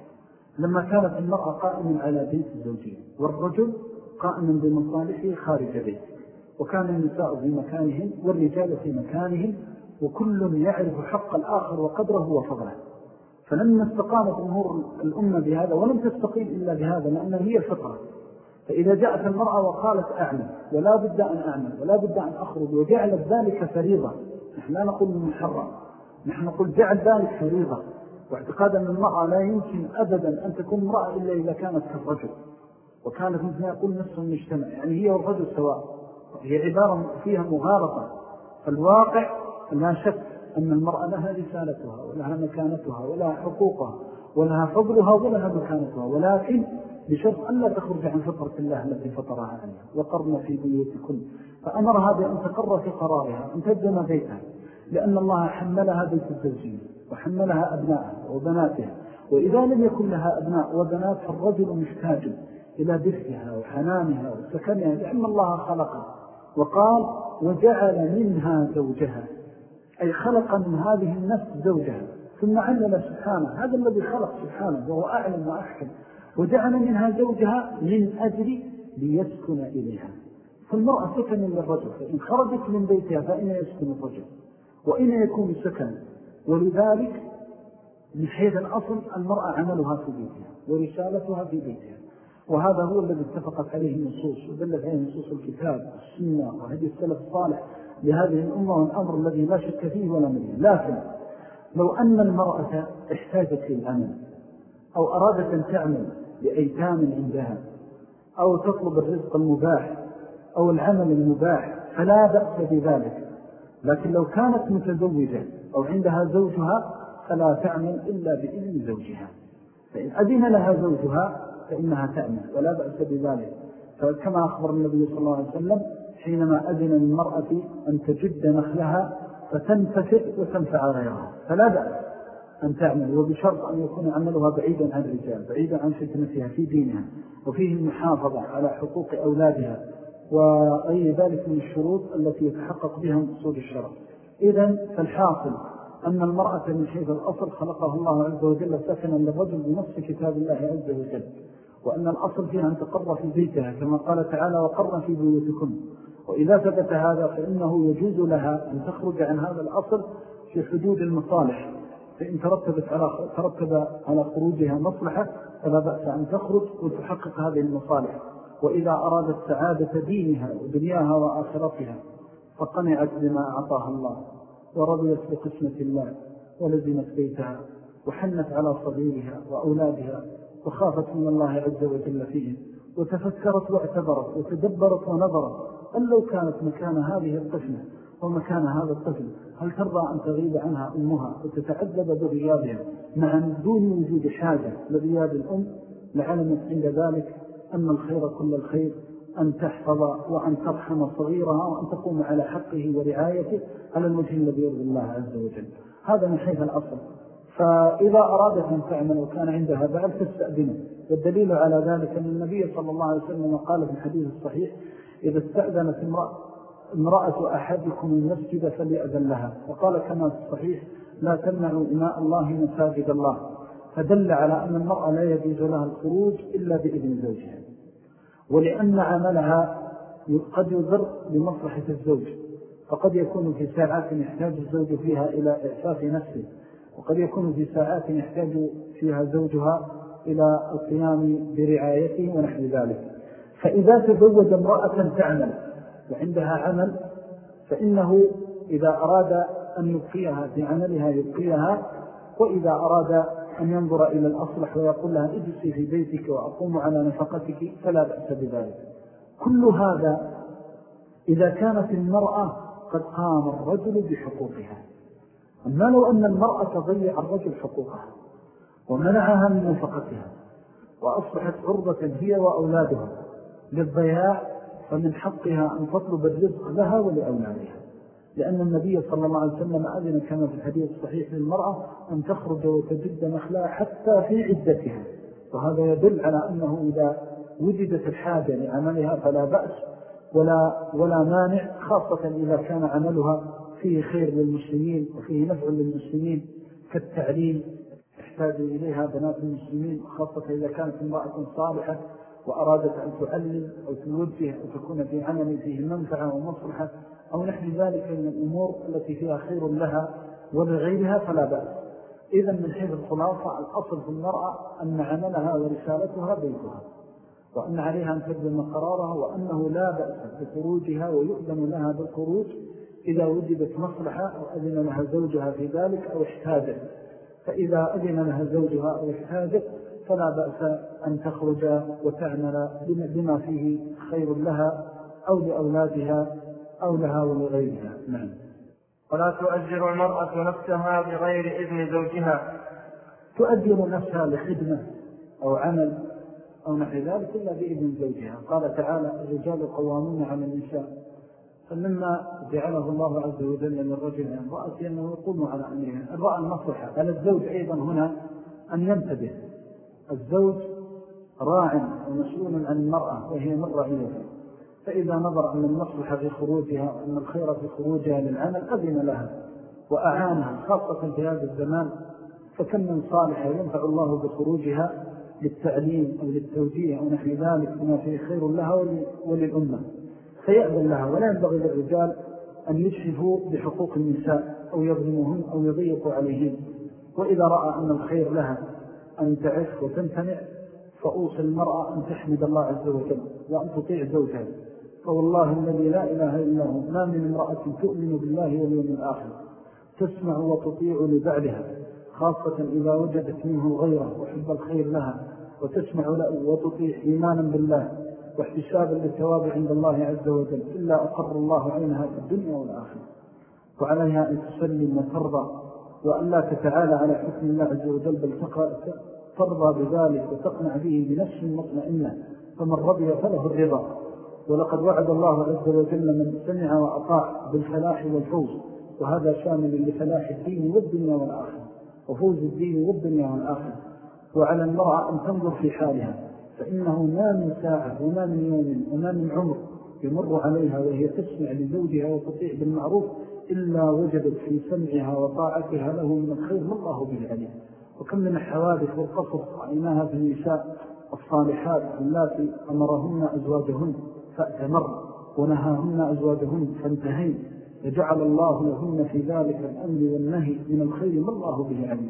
لما كانت المرأة قائما على بيت الزوجين والرجل قائما بمصالحه خارج بيت وكان النساء في مكانهم والرجال في مكانهم وكل يعرف حق الآخر وقدره وفضله. فلما استقامت أمور الأمة بهذا ولم تستقيم إلا بهذا لأنها هي فطرة فإذا جاءت المرأة وقالت أعمل ولا بد أن أعمل ولا بد أن أخرج وجعلت ذلك فريضة. نحن لا نقول محرم نحن نقول جعل ذلك فريضة. واعتقاد أن المرأة لا يمكن أبدا أن تكون امرأة إلا إذا كانت كالرجل. وكانت مثل يقول نصف المجتمع. يعني هي والرجل سواء. هي عبارة فيها مغارطة فالواقع لا شك أن المرأة لها رسالتها ولها مكانتها ولها حقوقها ولها فضلها ولها مكانتها. ولكن بشرط أن لا تخرج عن فطرة الله التي فطرها عليها وقرن في بيوتكم فأمرها بأن تقر في قرارها أن تبدن بيتها لأن الله حملها بيت الزوجين وحملها أبنائها وبناتها. وإذا لم يكن لها أبناء وبنات فالرجل محتاج إلى دفئها وحنانها وسكنها لأن الله خلقها. وقال وجعل منها زوجها أي خلق من هذه النفس زوجها. ثم علم سبحانه هذا الذي خلق سبحانه وهو أعلم وأحكم. وجعل منها زوجها من أجل ليسكن إليها. فالمرأة سكن للرجل فإن خرجت من بيتها فإن يسكن الرجل وإن يكون سكن. ولذلك من حيث الأصل المرأة عملها في بيتها ورسالتها في بيتها. وهذا هو الذي اتفقت عليه النصوص ودلت عليه نصوص الكتاب والسنة وهدي السلف الصالح لهذه الأمة والأمر الذي لا شك فيه ولا منه. لكن لو أن المرأة احتاجت في العمل أو أرادت أن تعمل لأيتام عندها أو تطلب الرزق المباح أو العمل المباح فلا بأس بذلك. لكن لو كانت متزوجة أو عندها زوجها فلا تعمل إلا بإذن زوجها. فإن أذن لها زوجها فإنها تعمل ولا بأس بذلك. فكما أخبر النبي صلى الله عليه وسلم حينما أذن للمرأة أن تجد نخلها فتنفتئ وتنفع غيرها. فلا بأس. أن تعمل وبشرط أن يكون عملها بعيدا عن الرجال بعيدا عن فتنتها في دينها وفيه المحافظة على حقوق أولادها وأي ذلك من الشروط التي يتحقق بها من أصول الشرع. إذن فالحاصل أن المرأة من حيث الأصل خلقها الله عز وجل سكنا للرجل بنص كتاب الله عز وجل وأن الأصل فيها أن تقر في بيتها كما قال تعالى وقرن في بيوتكم وإذا ثبت هذا فإنه يجوز لها أن تخرج عن هذا الأصل في حدود المصالح. فإن ترتبت على, ترتب على خروجها مصلحة فلا بأس أن تخرج وتحقق هذه المصالح. وإذا أرادت سعادة دينها ودنياها وآخرتها فقنعت بما أعطاها الله ورضيت بقسمة الله ولزمت بيتها وحنت على صغيرها وأولادها وخافت من الله عز وجل فيهم وتفكرت واعتبرت وتدبرت ونظرت أن لو كانت مكان هذه الطفلة ومكان هذا الطفل. هل ترضى أن تغيب عنها أمها وتتعذب بغيابها مع دون وجود حاجة لغياب الأم؟ لعلمت عند ذلك أن الخير كل الخير أن تحفظ وأن ترحم صغيرها وأن تقوم على حقه ورعايته على الوجه الذي يرضي الله عز وجل. هذا من حيث الأصل. فإذا أرادت أن تعمل وكان عندها بعد تستأذنه والدليل على ذلك أن النبي صلى الله عليه وسلم قال في الحديث الصحيح إذا استأذنت امرأة, امرأة أحدكم المسجد فليأذن لها وقال كما في الصحيح لا تمنعوا إماء الله مساجد الله. فدل على أن المرأة لا يجوز لها الخروج إلا بإذن زوجها. ولأن عملها قد يضر بمصلحة الزوج. فقد يكون في ساعات يحتاج الزوج فيها إلى إعفاف نفسه. وقد يكون في ساعات يحتاج فيها زوجها إلى القيام برعايته ونحو ذلك. فإذا تزوج امرأة تعمل وعندها عمل فإنه إذا أراد أن يبقيها في عملها يبقيها وإذا أراد أن ينظر إلى الأصلح ويقول لها اجلسي في بيتك وأقوم على نفقتك فلا بأس بذلك. كل هذا إذا كانت المرأة قد قام الرجل بحقوقها. أما لو أن المرأة تضيع الرجل حقوقها ومنعها من نفقتها وأصبحت عرضة هي وأولادها للضياع فمن حقها أن تطلب الرزق لها ولأولادها. لأن النبي صلى الله عليه وسلم أذن كما في الحديث الصحيح للمرأة أن تخرج وتجد نخلها حتى في عدتها. وهذا يدل على أنه إذا وجدت الحاجة لعملها فلا بأس ولا, ولا مانع خاصة إذا كان عملها فيه خير للمسلمين وفيه نفع للمسلمين كالتعليم يحتاج إليها بنات المسلمين خاصة إذا كانت امرأة صالحة وأرادت أن تعلم أو توجه أو تكون في عمل فيه منفعة ومصلحة أو نحن ذلك من الأمور التي فيها خير لها ولغيرها فلا بأس. إذا من حيث الخلاصة الأصل في المرأة أن عملها ورسالتها بيتها وأن عليها أن تبدل قرارها وأنه لا بأس بخروجها ويؤذن لها بالخروج إذا وجدت مصلحة أو أذن لها زوجها في ذلك أو احتاجت. فإذا أذن لها زوجها أو احتاجت فلا بأس أن تخرج وتعمل بما فيه خير لها أو لأولادها أو لها ولغيرها. نعم. ولا تؤجر المرأة نفسها بغير إذن زوجها. تؤجر نفسها لخدمة أو عمل أو نحو ذلك إلا بإذن زوجها. قال تعالى الرجال قوامون على النساء. فمما جعله الله عز وجل للرجل عن رأسه أنه يقوم على أمرها. الرأى المصلحة. على الزوج أيضا هنا أن ينتبه. الزوج راع ومسؤول عن المرأة وهي من رعيته فإذا نظر أن المصلحة في خروجها وأن الخير في خروجها للعمل أذن لها وأعانها خاصة في هذا الزمان. فكم من صالحة ينفع الله بخروجها للتعليم أو للتوجيه أو نحن ذلك بما فيه خير لها وللأمة. فيأذن لها ولا ينبغي للرجال أن يشفوا بحقوق النساء أو يظلمهن أو يضيقوا عليهن. وإذا رأى أن الخير لها أن تعف وتمتنع فأوصي المرأة أن تحمد الله عز وجل وأن تطيع زوجها. فوالله الذي لا إله إلا هو ما من امرأة تؤمن بالله واليوم الآخر تسمع وتطيع لبعلها خاصة إذا وجدت منه غيره وحب الخير لها وتسمع وتطيع إيمانا بالله واحتسابا للثواب عند الله عز وجل إلا أقر الله عينها في الدنيا والآخرة. وعليها أن تسلم وترضى وأن لا تتعالى على حكم الله عز وجل بل ترضى بذلك وتقنع به بنفس مطمئنة فمن رضي فله الرضا. ولقد وعد الله عز وجل من سمع وأطاع بالفلاح والفوز وهذا شامل لفلاح الدين والدنيا والآخرة وفوز الدين والدنيا والآخرة. وعلى المرأة أن تنظر في حالها فإنه ما من ساعة وما من يوم وما من عمر يمر عليها وهي تسمع لزوجها وتطيع بالمعروف إلا وجدت في سمعها وطاعتها له من الخير الله به وكم من الحوادث والقصر رأيناها في النساء الصالحات التي أمرهن أزواجهن فأتمر ونهاهن أزواجهن فانتهين. وجعل الله لهن في ذلك الأمر والنهي من الخير ما الله به عليه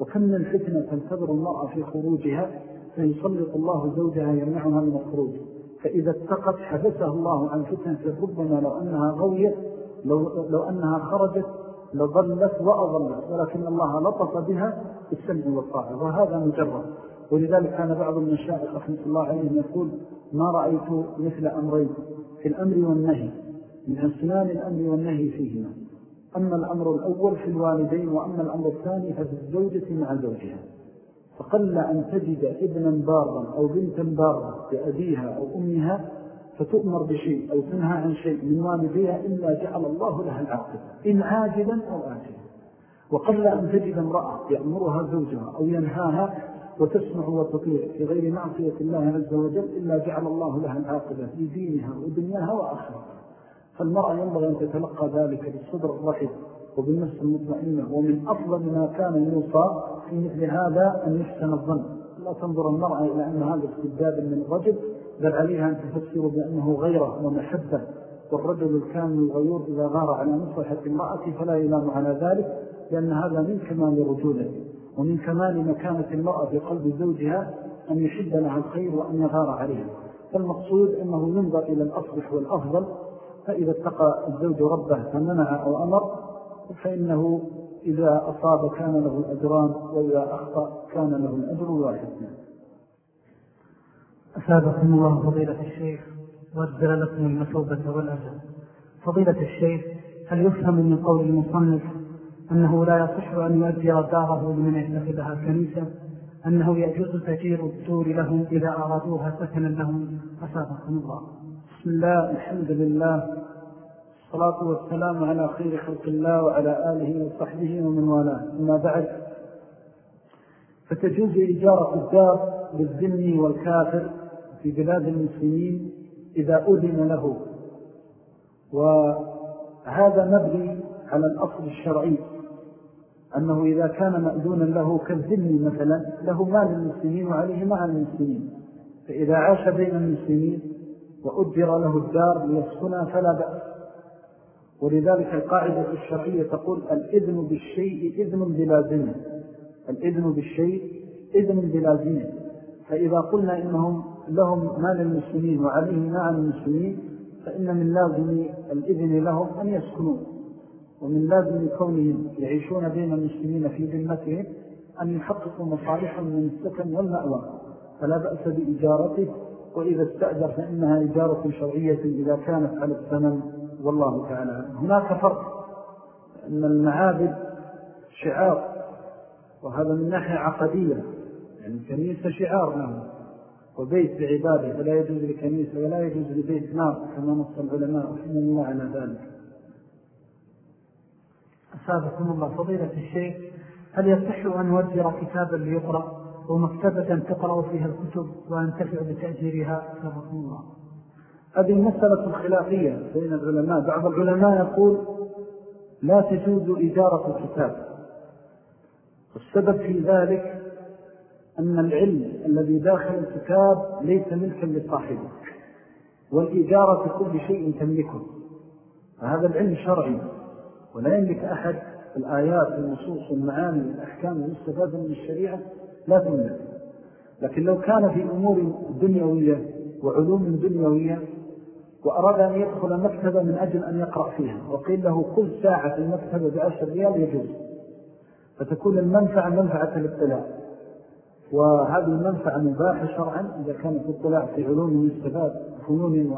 وكم من فتنة تنتظر المرأة في خروجها فيسلط الله زوجها يمنعها من الخروج. فإذا اتقت حدثها الله عن فتنة ربما لو أنها غويت لو, لو أنها خرجت لظلت وأظلت ولكن الله لطف بها بالسمع والطاعة وهذا مجرد. ولذلك كان بعض المشاعر رحمة الله عليه يقول ما رأيت مثل أمرين في الأمر والنهي من أسنان الأمر والنهي فيهما. أما الأمر الأول في الوالدين وأما الأمر الثاني ففي الزوجة مع زوجها. فقل أن تجد ابنا بارا أو بنتا بارا بأبيها أو أمها فتؤمر بشيء أو تنهى عن شيء من والديها إلا جعل الله لها العاقبة إن عاجلا أو آجلا وقل أن تجد امرأة يأمرها زوجها أو ينهاها وتسمع وتطيع في غير معصية الله عز وجل إلا جعل الله لها العاقبة في دينها ودنياها وآخرها فالمرأة ينبغي أن تتلقى ذلك بالصدر الرحب وبالنفس المطمئنة ومن أفضل ما كان يوصى في مثل هذا أن يحسن الظن. لا تنظر المرأة إلى أن هذا استبداد من الرجل بل عليها أن تفسر بأنه غيره ومحبة. والرجل الكامل الغيور إذا غار على مصلحة امرأة فلا يلام على ذلك لأن هذا من كمال رجوله ومن كمال مكانة المرأة في قلب زوجها أن يحب لها الخير وأن يغار عليها. فالمقصود أنه ينظر إلى الأصلح والأفضل فإذا اتقى الزوج ربه فمنع أو أمر فإنه إذا أصاب كان له الأجران وإذا أخطأ كان له الأجر الواحد. أسابقكم الله فضيلة الشيخ وأجزل لكم المثوبة والأجر فضيلة الشيخ هل يفهم من قول المصنف أنه لا يصح أن يؤجر داره لمن يتخذها كنيسة؟ أنه يجوز تجير الدور لهم إذا أرادوها سكنا لهم؟ أسابقكم الله. بسم الله الحمد لله الصلاة والسلام على خير خلق الله وعلى آله وصحبه ومن والاه. أما بعد فتجوز إجارة الدار للذني والكافر في بلاد المسلمين إذا أذن له. وهذا مبني على الأصل الشرعي أنه إذا كان مأذونا له كالذني مثلا له مال المسلمين وعليه مال المسلمين. فإذا عاش بين المسلمين وأجر له الدار ليسكنها فلا بأس. ولذلك القاعدة الشرعية تقول الإذن بالشيء إذن بلازمه الإذن بالشيء إذن بلازمه فإذا قلنا إنهم لهم مال المسلمين وعليه مال المسلمين فإن من لازم الإذن لهم أن يسكنوا ومن لازم كونهم يعيشون بين المسلمين في ذمتهم أن يحققوا مصالحهم من السكن والمأوى. فلا بأس بإجارته وإذا استأجر فإنها إجارة شرعية إذا كانت على الثمن والله تعالى هناك فرق أن المعابد شعار وهذا من ناحية عقدية يعني كنيسة شعار لهم وبيت بعبادة فلا يجوز لكنيسة ولا يجوز لبيت نار كما نص العلماء رحمه الله على ذلك. أسابقكم الله. فضيلة الشيخ هل يصح أن نوجر كتابا ليقرأ ومكتبة تقرأ فيها الكتب وأنتفع بتأجيرها؟ أسابقكم الله. هذه المسألة الخلافية بين العلماء. بعض العلماء يقول لا تجوز إجارة الكتاب. والسبب في ذلك أن العلم الذي داخل الكتاب ليس ملكا لصاحبه والإجارة كل شيء تملكه. فهذا العلم شرعي ولا يملك أحد الآيات والنصوص والمعاني والأحكام المستفادة من الشريعة لا تملك. لكن لو كان في أمور دنيوية وعلوم دنيوية وأراد أن يدخل مكتبة من أجل أن يقرأ فيها وقيل له كل ساعة في المكتبة بعشر ريال يجوز فتكون المنفعة منفعة الاطلاع وهذه المنفعة مباحة شرعا إذا كانت اطلاع في علوم يستفاد فنون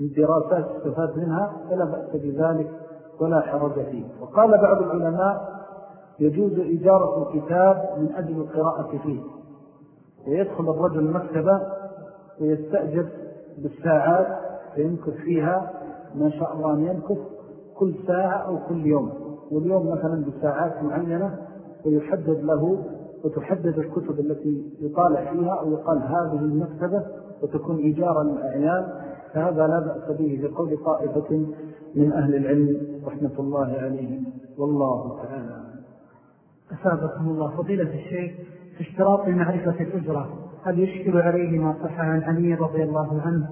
ودراسات يستفاد منها فلا بأس بذلك ولا حرج فيه. وقال بعض العلماء يجوز إجارة الكتاب من أجل القراءة فيه. ويدخل الرجل المكتبة ويستأجر بالساعات فيمكث فيها ما شاء الله أن يمكث كل ساعة أو كل يوم. واليوم مثلا بساعات معينة ويحدد له وتحدد الكتب التي يطالع فيها أو يقال هذه المكتبة وتكون إجارة للأعيان فهذا لا بأس به لقول طائفة من أهل العلم رحمة الله عليهم. والله تعالى أسابقهم الله. فضيلة الشيخ في اشتراط معرفة الأجرة هل يشكل عليه ما صح عن علي رضي الله عنه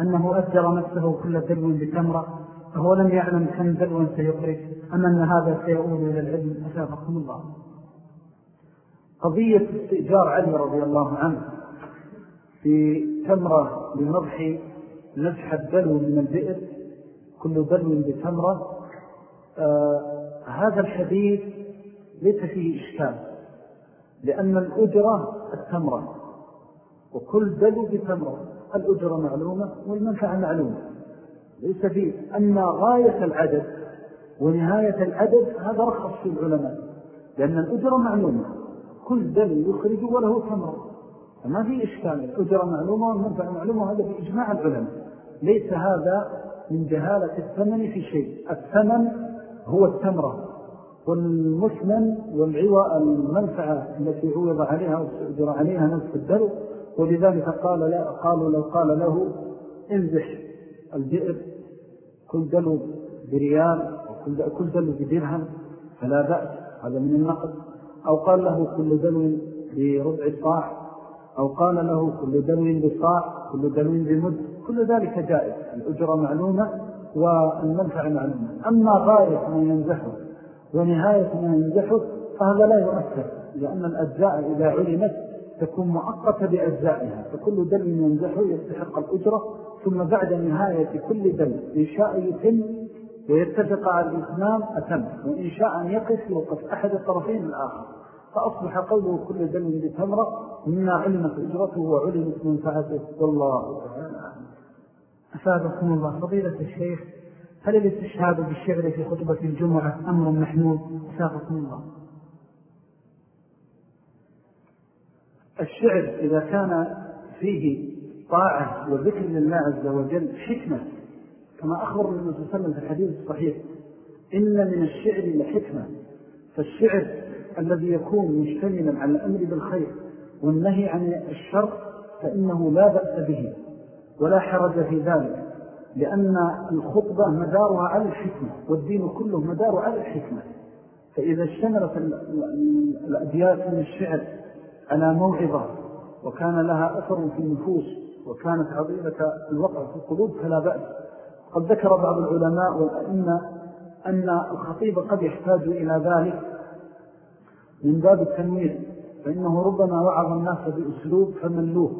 أنه أجر نفسه كل دلو بتمرة؟ فهو لم يعلم كم دلو سيخرج أم أن هذا سيؤول إلى العلم؟ أسابقهم الله. قضية استئجار علي رضي الله عنه في تمرة لنضح نزح الدلو من البئر كل دلو بتمرة. آه هذا الحديث ليس فيه إشكال لأن الأجرة التمرة وكل دلو بتمرة الأجرة معلومة والمنفعة معلومة. ليس فيه أما غاية العدد ونهاية العدد هذا رخص في العلماء لأن الأجرة معلومة. كل دلو يخرج وله ثمر. فما في إشكال. الأجرة معلومة والمنفع معلومة هذا بإجماع العلماء ليس هذا من جهالة الثمن في شيء. الثمن هو الثمرة. والمثمن والعوى المنفعة التي عوض عليها وأجر عليها نفس الدلو ولذلك قال لا قالوا لو قال له انزح البئر كل دلو بريال وكل دلو بدرهم فلا بأس. هذا من النقد. أو قال له كل دلو بربع صاع أو قال له كل دلو بصاع كل دلو بمد كل ذلك جائز. الأجرة معلومة والمنفعة معلومة. أما غاية ما ينزحه ونهاية ما ينزحه فهذا لا يؤثر لأن الأجزاء إذا علمت تكون مؤقتة بأجزائها. فكل دل ينزحه يستحق الأجرة ثم بعد نهاية كل دل إن شاء يتم ويتفق على الإثنان أتم وإن شاء أن يقف يوقف أحد الطرفين الآخر. فأصبح قوله كل دل بتمرة مما علمت أجرته وعلمت منفعته. والله تعالى. أفادكم الله. فضيلة الشيخ هل الاستشهاد بالشعر في خطبة الجمعة أمر محمود؟ أفادكم الله. الشعر إذا كان فيه طاعة وذكر لله عز وجل حكمة كما أخبر النبي صلى الله عليه وسلم في الحديث الصحيح إن من الشعر لحكمة. فالشعر الذي يكون مشتملا على الأمر بالخير والنهي عن الشر فإنه لا بأس به ولا حرج في ذلك لأن الخطبة مدارها على الحكمة والدين كله مدار على الحكمة. فإذا اشتملت الأبيات من الشعر على موعظة وكان لها أثر في النفوس وكانت عظيمة الوقع في القلوب فلا بأس. قد ذكر بعض العلماء والأئمة أن الخطيب قد يحتاج إلى ذلك من باب التنوير فإنه ربما وعظ الناس بأسلوب فملوه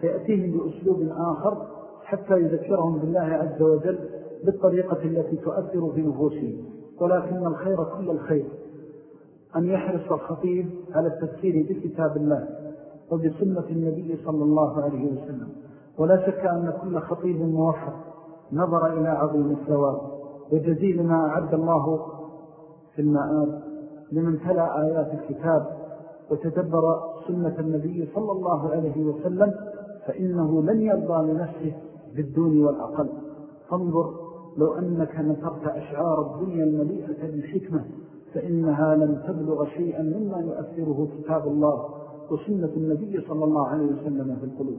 فيأتيهم بأسلوب آخر حتى يذكرهم بالله عز وجل بالطريقة التي تؤثر في نفوسهم. ولكن الخير كل الخير. أن يحرص الخطيب على التفكير بكتاب الله وبسنة النبي صلى الله عليه وسلم. ولا شك أن كل خطيب موفق نظر إلى عظيم الثواب وجزيل ما أعد الله في المآب. لمن تلا آيات الكتاب وتدبر سنة النبي صلى الله عليه وسلم فإنه لن يرضى لنفسه بالدون والأقل. فانظر لو أنك نثرت أشعار الدنيا المليئة بالحكمة فإنها لم تبلغ شيئا مما يؤثره كتاب الله وسنة النبي صلى الله عليه وسلم في القلوب.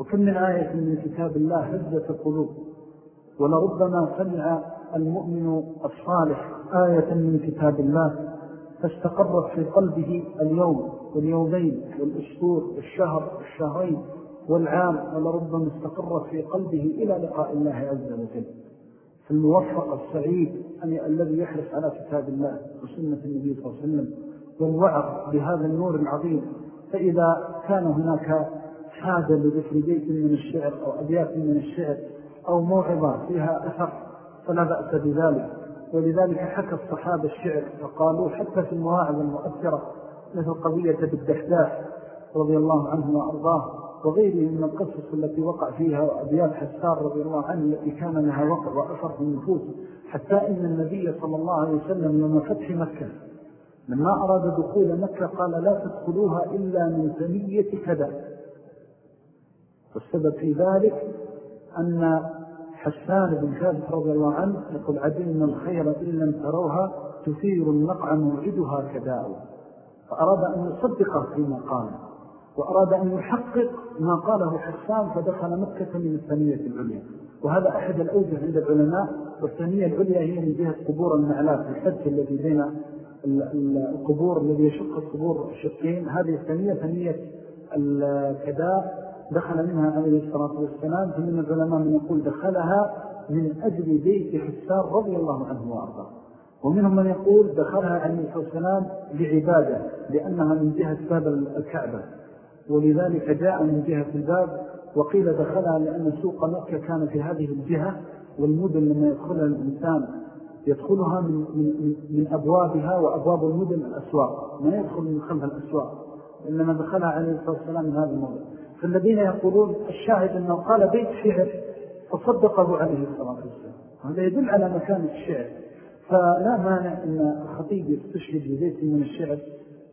وكم من آية من كتاب الله هزت القلوب. ولربما سمع المؤمن الصالح آية من كتاب الله فاستقرت في قلبه اليوم واليومين والأسطور والشهر والشهرين والعام ولربما استقرت في قلبه إلى لقاء الله عز وجل. فالموفق السعيد أن الذي يحرص على كتاب الله وسنة النبي صلى الله عليه وسلم والوعظ بهذا النور العظيم. فإذا كان هناك حاجة لذكر بيت من الشعر أو أبيات من الشعر أو موعظة فيها أثر فلا بأس بذلك. ولذلك حكى الصحابة الشعر فقالوا حتى في المواعظ المؤثرة مثل قضية بالدحداح رضي الله عنه وأرضاه وغيره من القصص التي وقع فيها وأبيات حسار رضي الله عنه التي كان لها وقع وأثر في النفوس حتى إن النبي صلى الله عليه وسلم يوم فتح مكة لما أراد دخول مكة قال لا تدخلوها إلا من ثنية كذا. والسبب في ذلك أن حسان بن ثابت رضي الله عنه يقول عدلنا الخير إن لم تروها تثير النقع موعدها كداء. فأراد أن يصدقه فيما قال وأراد أن يحقق ما قاله حسان فدخل مكة من الثانية العليا. وهذا أحد الأوجه عند العلماء والثانية العليا هي من جهة قبور النعلات الحج الذي بين القبور الذي يشق القبور الشقين. هذه الثانية ثانية الكداء دخل منها عليه الصلاة والسلام فمن العلماء من يقول دخلها من أجل بيت حسان رضي الله عنه وأرضاه. ومنهم من يقول دخلها عليه الصلاة والسلام لعبادة لأنها من جهة باب الكعبة. ولذلك جاء من جهة الباب وقيل دخلها لأن سوق مكة كان في هذه الجهة والمدن لما يدخلها الإنسان يدخلها من, من, من أبوابها وأبواب المدن الأسواق. ما يدخل من خلف الأسواق إنما دخلها عليه الصلاة والسلام من هذا الموضوع فالذين يقولون الشاهد أنه قال بيت شعر فصدقه عليه الصلاة والسلام. هذا يدل على مكان الشعر. فلا مانع أن الخطيب يستشهد ببيت من الشعر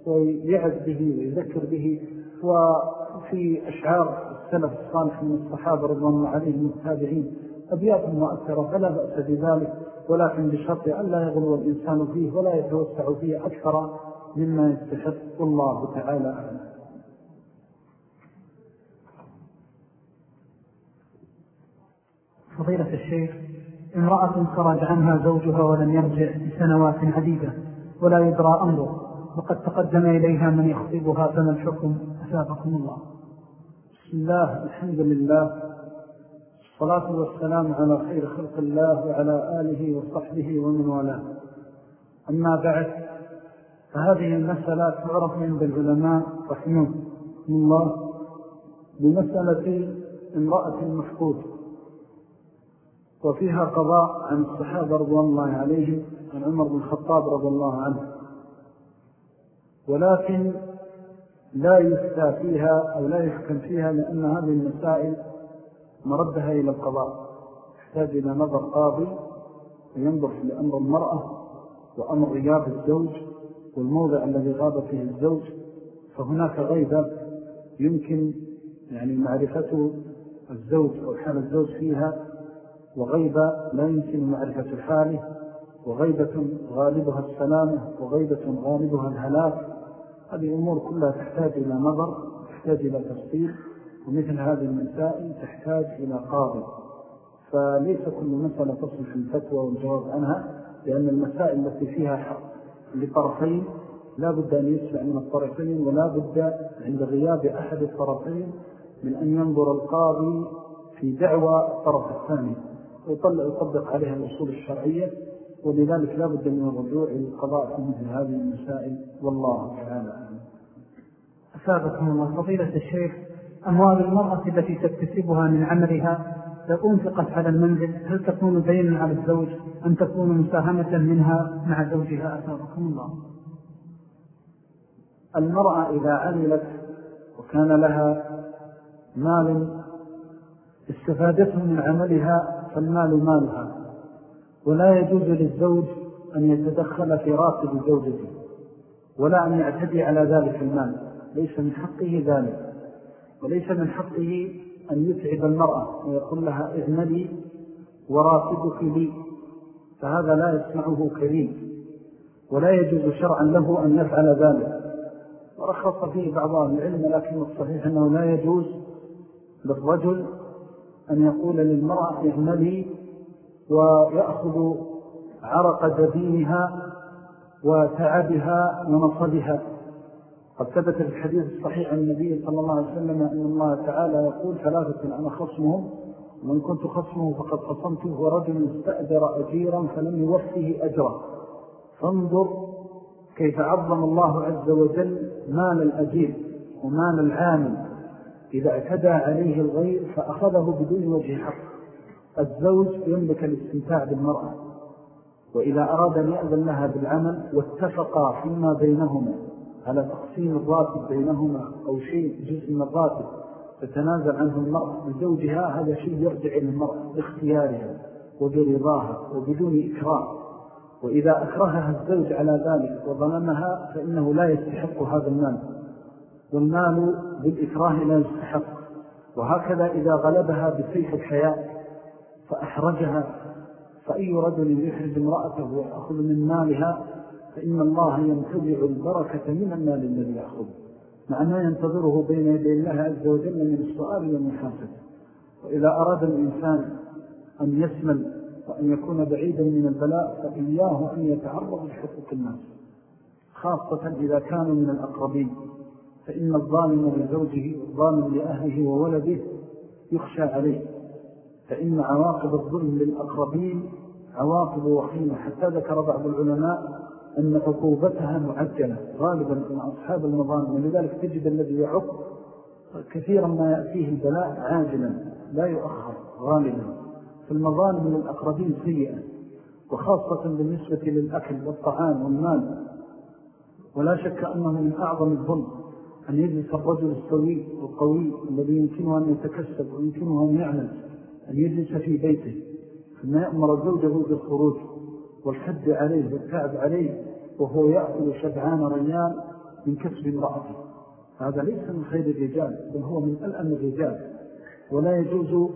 ويعد به ويذكر به. وفي أشعار السلف الصالح من الصحابة رضوان الله عليهم التابعين أبيات مؤثرة فلا بأس بذلك. ولكن بشرط أن لا يغلو الإنسان فيه ولا يتوسع فيه أكثر مما يستحق الله تعالى. أعلم فضيلة الشيخ امرأة خرج عنها زوجها ولم يرجع لسنوات عديدة ولا يدرى أمره وقد تقدم إليها من يخطبها فما الحكم أثابكم الله. بسم الله الحمد لله الصلاة والسلام على خير خلق الله وعلى آله وصحبه ومن والاه. أما بعد فهذه المسألة تعرف عند العلماء رحمه الله بمسألة امرأة المفقود. وفيها قضاء عن الصحابة رضي الله عليهم عن عمر بن الخطاب رضي الله عنه. ولكن لا يفتى فيها أو لا يحكم فيها لأن هذه المسائل مردها إلى القضاء يحتاج إلى نظر قاضي وينظر في أمر المرأة وأمر غياب الزوج والموضع الذي غاب فيه الزوج. فهناك غيبة يمكن يعني معرفة الزوج أو حال الزوج فيها وغيبة لا يمكن معرفة حاله وغيبة غالبها السلامة وغيبة غالبها الهلاك. هذه أمور كلها تحتاج إلى نظر تحتاج إلى تفصيل ومثل هذه المسائل تحتاج إلى قاضي. فليس كل مسألة تصلح الفتوى والجواب عنها لأن المسائل التي فيها حق لطرفين لا بد أن يسمع من الطرفين ولا بد عند غياب أحد الطرفين من أن ينظر القاضي في دعوى الطرف الثاني. ويطبق عليها الأصول الشرعية ولذلك لا بد من الرجوع إلى القضاء في مثل هذه المسائل. والله تعالى أسابقكم الله فضيلة الشيخ أموال المرأة التي تكتسبها من عملها لو أنفقت على المنزل هل تكون دينا على الزوج أم تكون مساهمة منها مع زوجها؟ أسابقكم الله. المرأة إذا عملت وكان لها مال استفادته من عملها فالمال مالها. ولا يجوز للزوج أن يتدخل في راتب زوجته ولا أن يعتدي على ذلك المال. ليس من حقه ذلك. وليس من حقه أن يتعب المرأة ويقول لها اذنلي وراتبك لي. فهذا لا يسمعه كريم. ولا يجوز شرعا له أن يفعل ذلك. ورخص فيه بعض العلم لكن الصحيح أنه لا يجوز للرجل أن يقول للمرأة اعملي ويأخذ عرق جبينها وتعبها ونصبها. قد ثبت في الحديث الصحيح عن النبي صلى الله عليه وسلم أن الله تعالى يقول ثلاثة أنا خصمهم. ومن كنت خصمه فقد خصمته ورجل استأجر أجيرا فلم يوفيه أجره. فانظر كيف عظم الله عز وجل مال الأجير ومال العامل. إذا اعتدى عليه الغير فأخذه بدون وجه حق. الزوج يملك الاستمتاع بالمرأة وإذا أراد أن يأذن لها بالعمل واتفقا فيما بينهما على تقسيم الراتب بينهما أو شيء جزء من الراتب تتنازل عنه المرأة لزوجها هذا شيء يرجع إلى المرأة باختيارها وبرضاها وبدون إكرام وإذا أكرهها الزوج على ذلك وظلمها فإنه لا يستحق هذا المال. والمال بالإكراه لا يستحق. وهكذا إذا غلبها بسيف الحياة فأحرجها. فأي رجل يحرج امرأته ويأخذ من مالها فإن الله ينتبع البركة من المال الذي يأخذ مع ما ينتظره بين يدي الله عز وجل من السؤال والمحاسب وإذا أراد الإنسان أن يسمل وأن يكون بعيدا من البلاء فإياه أن يتعرض لحقوق الناس خاصة إذا كانوا من الأقربين. فإن الظالم لزوجه والظالم لأهله وولده يخشى عليه. فإن عواقب الظلم للأقربين عواقب وخيمة. حتى ذكر بعض العلماء أن عقوبتها معجلة غالبا من أصحاب المظالم ولذلك تجد الذي يعق كثيرا ما يأتيه البلاء عاجلا لا يؤخر غالبا. فالمظالم للأقربين سيئة وخاصة بالنسبة للأكل والطعام والمال. ولا شك أنه من أعظم الظلم. أن يجلس الرجل السوي القوي الذي يمكنه أن يتكسب ويمكنه أن يعمل أن يجلس في بيته ثم يأمر زوجه بالخروج والحد عليه والتعب عليه وهو يأكل شبعان ريان من كسب امرأته. هذا ليس من خير الرجال بل هو من ألأم الرجال. ولا يجوز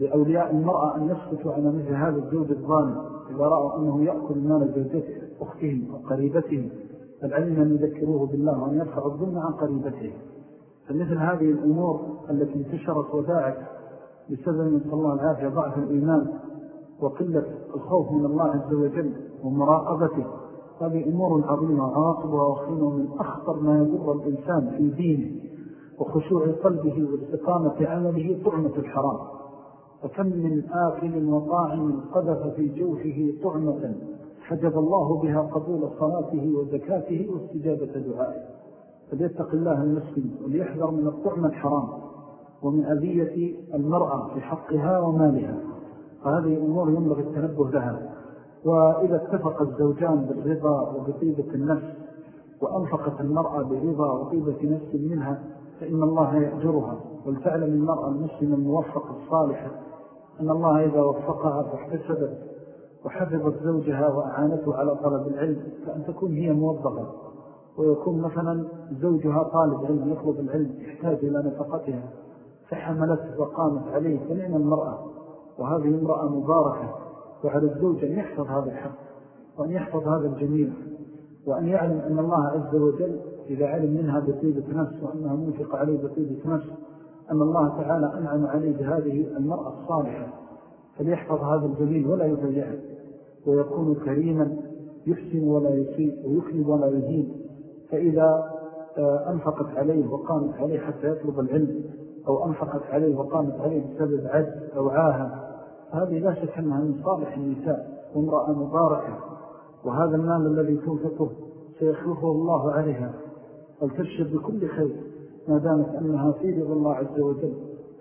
لأولياء المرأة أن يسكتوا على مثل هذا الزوج الظالم إذا رأوا أنه يأكل مال زوجته أختهم وقريبتهم. فالعلم أن يذكروه بالله وأن يرفع الظلم عن قريبته. فمثل هذه الأمور التي انتشرت وداعت بسبب صلى الله العافية ضعف الإيمان وقلة الخوف من الله عز وجل ومراقبته. هذه أمور عظيمة وعواقبها وخيمة من أخطر ما يضر الإنسان في دينه وخشوع قلبه واستقامة عمله طعمة الحرام. وكم من آكل وطاعم قذف في جوفه طعمة حجب الله بها قبول صلاته وزكاته واستجابة دعائه. فليتق الله المسلم وليحذر من الطعم الحرام ومن أذية المرأة في حقها ومالها. فهذه أمور ينبغي التنبه لها. وإذا اتفق الزوجان بالرضا وبطيبة النفس وأنفقت المرأة برضا وطيبة نفس منها فإن الله يأجرها. ولتعلم المرأة المسلمة الموفقة الصالحة أن الله إذا وفقها فاحتسبت وحفظت زوجها وأعانته على طلب العلم فأن تكون هي موظفة. ويكون مثلا زوجها طالب علم يطلب العلم يحتاج إلى نفقتها فحملته وقامت عليه فنعم المرأة؟ وهذه امرأة مباركة وعلى الزوج أن يحفظ هذا الحق وأن يحفظ هذا الجميل وأن يعلم أن الله عز وجل إذا علم منها بطيبة نفس وأنها منفق عليه بطيبة نفس أن الله تعالى أنعم عليه بهذه المرأة الصالحة فليحفظ هذا الجميل ولا يضيعه. ويكون كريما يحسن ولا يسيء ويكذب ولا يهين. فإذا آه، أنفقت عليه وقامت عليه حتى يطلب العلم أو أنفقت عليه وقامت عليه بسبب عجز أو عاهة هذه لا شك أنها من صالح النساء وامرأة مباركة. وهذا المال الذي تنفقه سيخلفه الله عليها ولتبشر بكل خير ما دامت أنها في رضا الله عز وجل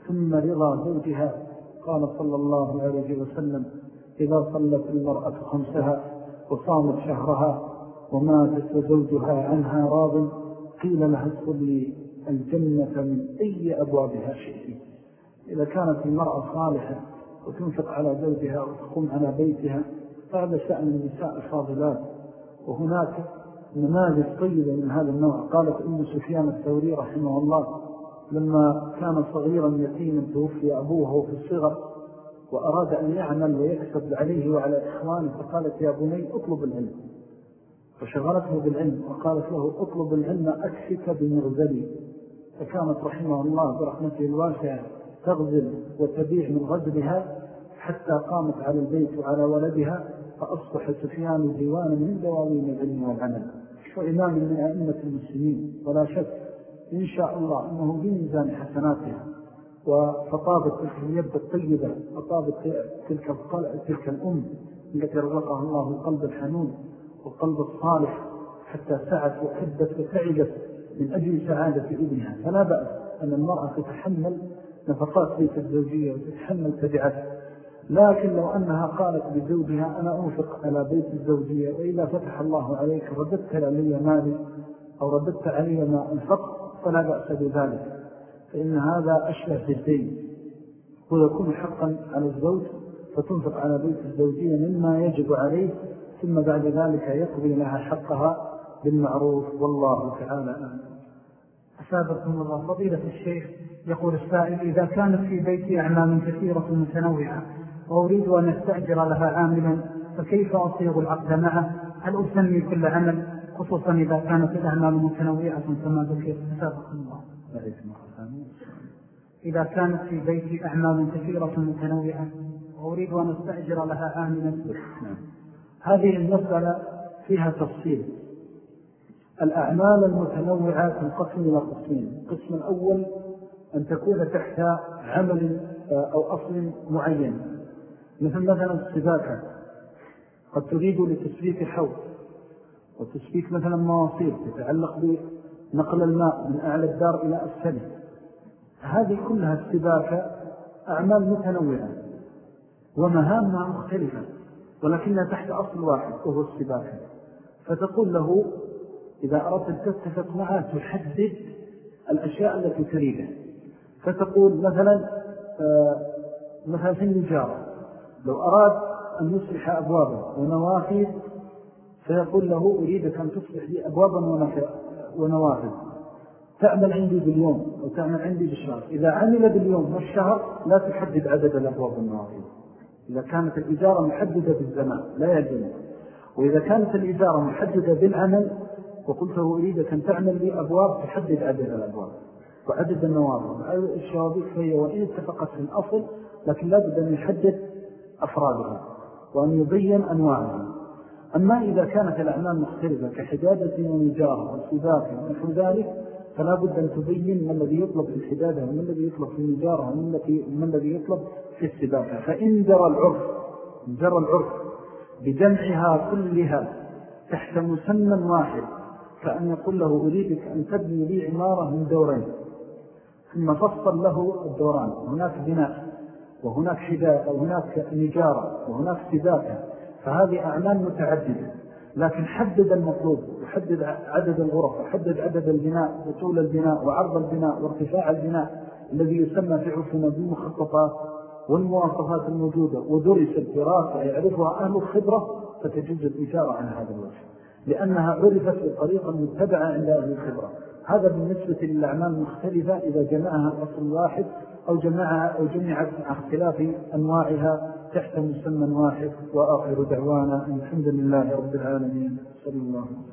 ثم رضا زوجها. قال صلى الله عليه وسلم إذا صلت المرأة خمسها وصامت شهرها وماتت وزوجها عنها راض قيل لها ادخلي الجنة من أي أبوابها شئت. إذا كانت المرأة صالحة وتنفق على زوجها وتقوم على بيتها فهذا شأن النساء الفاضلات. وهناك نماذج طيبة من هذا النوع. قالت أم سفيان الثوري رحمه الله لما كان صغيرا يتيما توفي أبوه في الصغر وأراد أن يعمل ويكسب عليه وعلى إخوانه فقالت يا بني أطلب العلم. فشغلته بالعلم وقالت له أطلب العلم أكفك بمغزلي. فكانت رحمه الله برحمته الواسعة تغزل وتبيع من غزلها حتى قامت على البيت وعلى ولدها فأصبح سفيان ديوانا من دواوين العلم والعمل. وإمام من أئمة المسلمين. ولا شك إن شاء الله أنه بميزان حسناتها. وفطابت تلك اليد الطيبة فطابت تلك, تلك الأم التي رزقها الله القلب الحنون والقلب الصالح حتى سعت وحبت وتعبت من أجل سعادة ابنها. فلا بأس أن المرأة تتحمل نفقات بيت الزوجية وتتحمل تبعات. لكن لو أنها قالت لزوجها أنا أنفق على بيت الزوجية وإذا فتح الله عليك رددت علي مالي أو رددت علي ما أنفق فلا بأس بذلك. فإن هذا أشبه بالدين. ويكون حقا على الزوج فتنفق على بيت الزوجية مما يجب عليه ثم بعد ذلك يقضي لها حقها بالمعروف. والله تعالى أسابقكم الله. فضيلة الشيخ يقول السائل إذا كانت في بيتي أعمال كثيرة متنوعة وأريد أن أستأجر لها عاملا فكيف أصيغ العقد معه؟ هل أسمي كل عمل؟ خصوصا إذا كانت الأعمال متنوعة كما ذكر أسابقكم الله. إذا كانت في بيتي أعمال كثيرة متنوعة وأريد أن أستأجر لها عاملا نعم. هذه المسألة فيها تفصيل. الأعمال المتنوعة تنقسم إلى قسمين القسم الأول أن تكون تحت عمل آه، أو أصل معين. مثل مثلا السباكة. قد تريد لتسبيك حوض. وتسبيك مثلا مواصير تتعلق بنقل الماء من أعلى الدار إلى أسفله. هذه كلها السباكة أعمال متنوعة ومهامها مختلفة ولكنها تحت أصل واحد وهو السباكة فتقول له إذا أردت أن تتفق معها تحدد الأشياء التي تريدها فتقول مثلا آه، مثلا في النجارة لو أراد أن يصلح أبوابا ونوافذ فيقول له أريدك أن تصلح لي أبوابا ونوافذ. تعمل عندي باليوم وتعمل عندي بالشهر. إذا عمل باليوم والشهر لا تحدد عدد الأبواب والنوافذ إذا كانت الإجارة محددة بالزمان لا يجب وإذا كانت الإجارة محددة بالعمل وقلت له أريدك أن تعمل لي أبواب تحدد عدد الأبواب. وعدد النوافذ. الشوابيك هي وإن اتفقت في الأصل لكن لابد أن يحدد أفرادها وأن يبين أنواعها. أما إذا كانت الأعمال مختلفة كحدادة ونجارة وصباك ونحو ذلك فلا بد أن تبين ما الذي يطلب في الحدادة وما الذي يطلب في النجارة وما الذي يطلب في السباكة فإن جرى العرف جرى العرف بجمعها كلها تحت مسمى واحد كأن يقول له أريدك أن تبني لي عمارة من دورين. ثم فصل له الدوران. هناك بناء وهناك حداء وهناك نجارة وهناك سباكة فهذه أعمال متعددة. لكن حدد المطلوب وحدد عدد الغرف وحدد عدد البناء وطول البناء وعرض البناء وارتفاع البناء الذي يسمى في عرفنا بالمخططات والمواصفات الموجودة. ودرس الدراسة يعرفها أهل الخبرة فتجوز الإشارة عن هذا الوجه. لأنها عرفت بطريقة متبعة عند أهل الخبرة. هذا بالنسبة للأعمال المختلفة إذا جمعها الأصل الواحد أو جمعها أو جمعت مع اختلاف أنواعها تحت مسمى واحد وآخر دعوانا الحمد لله رب العالمين. صلى الله عليه وسلم.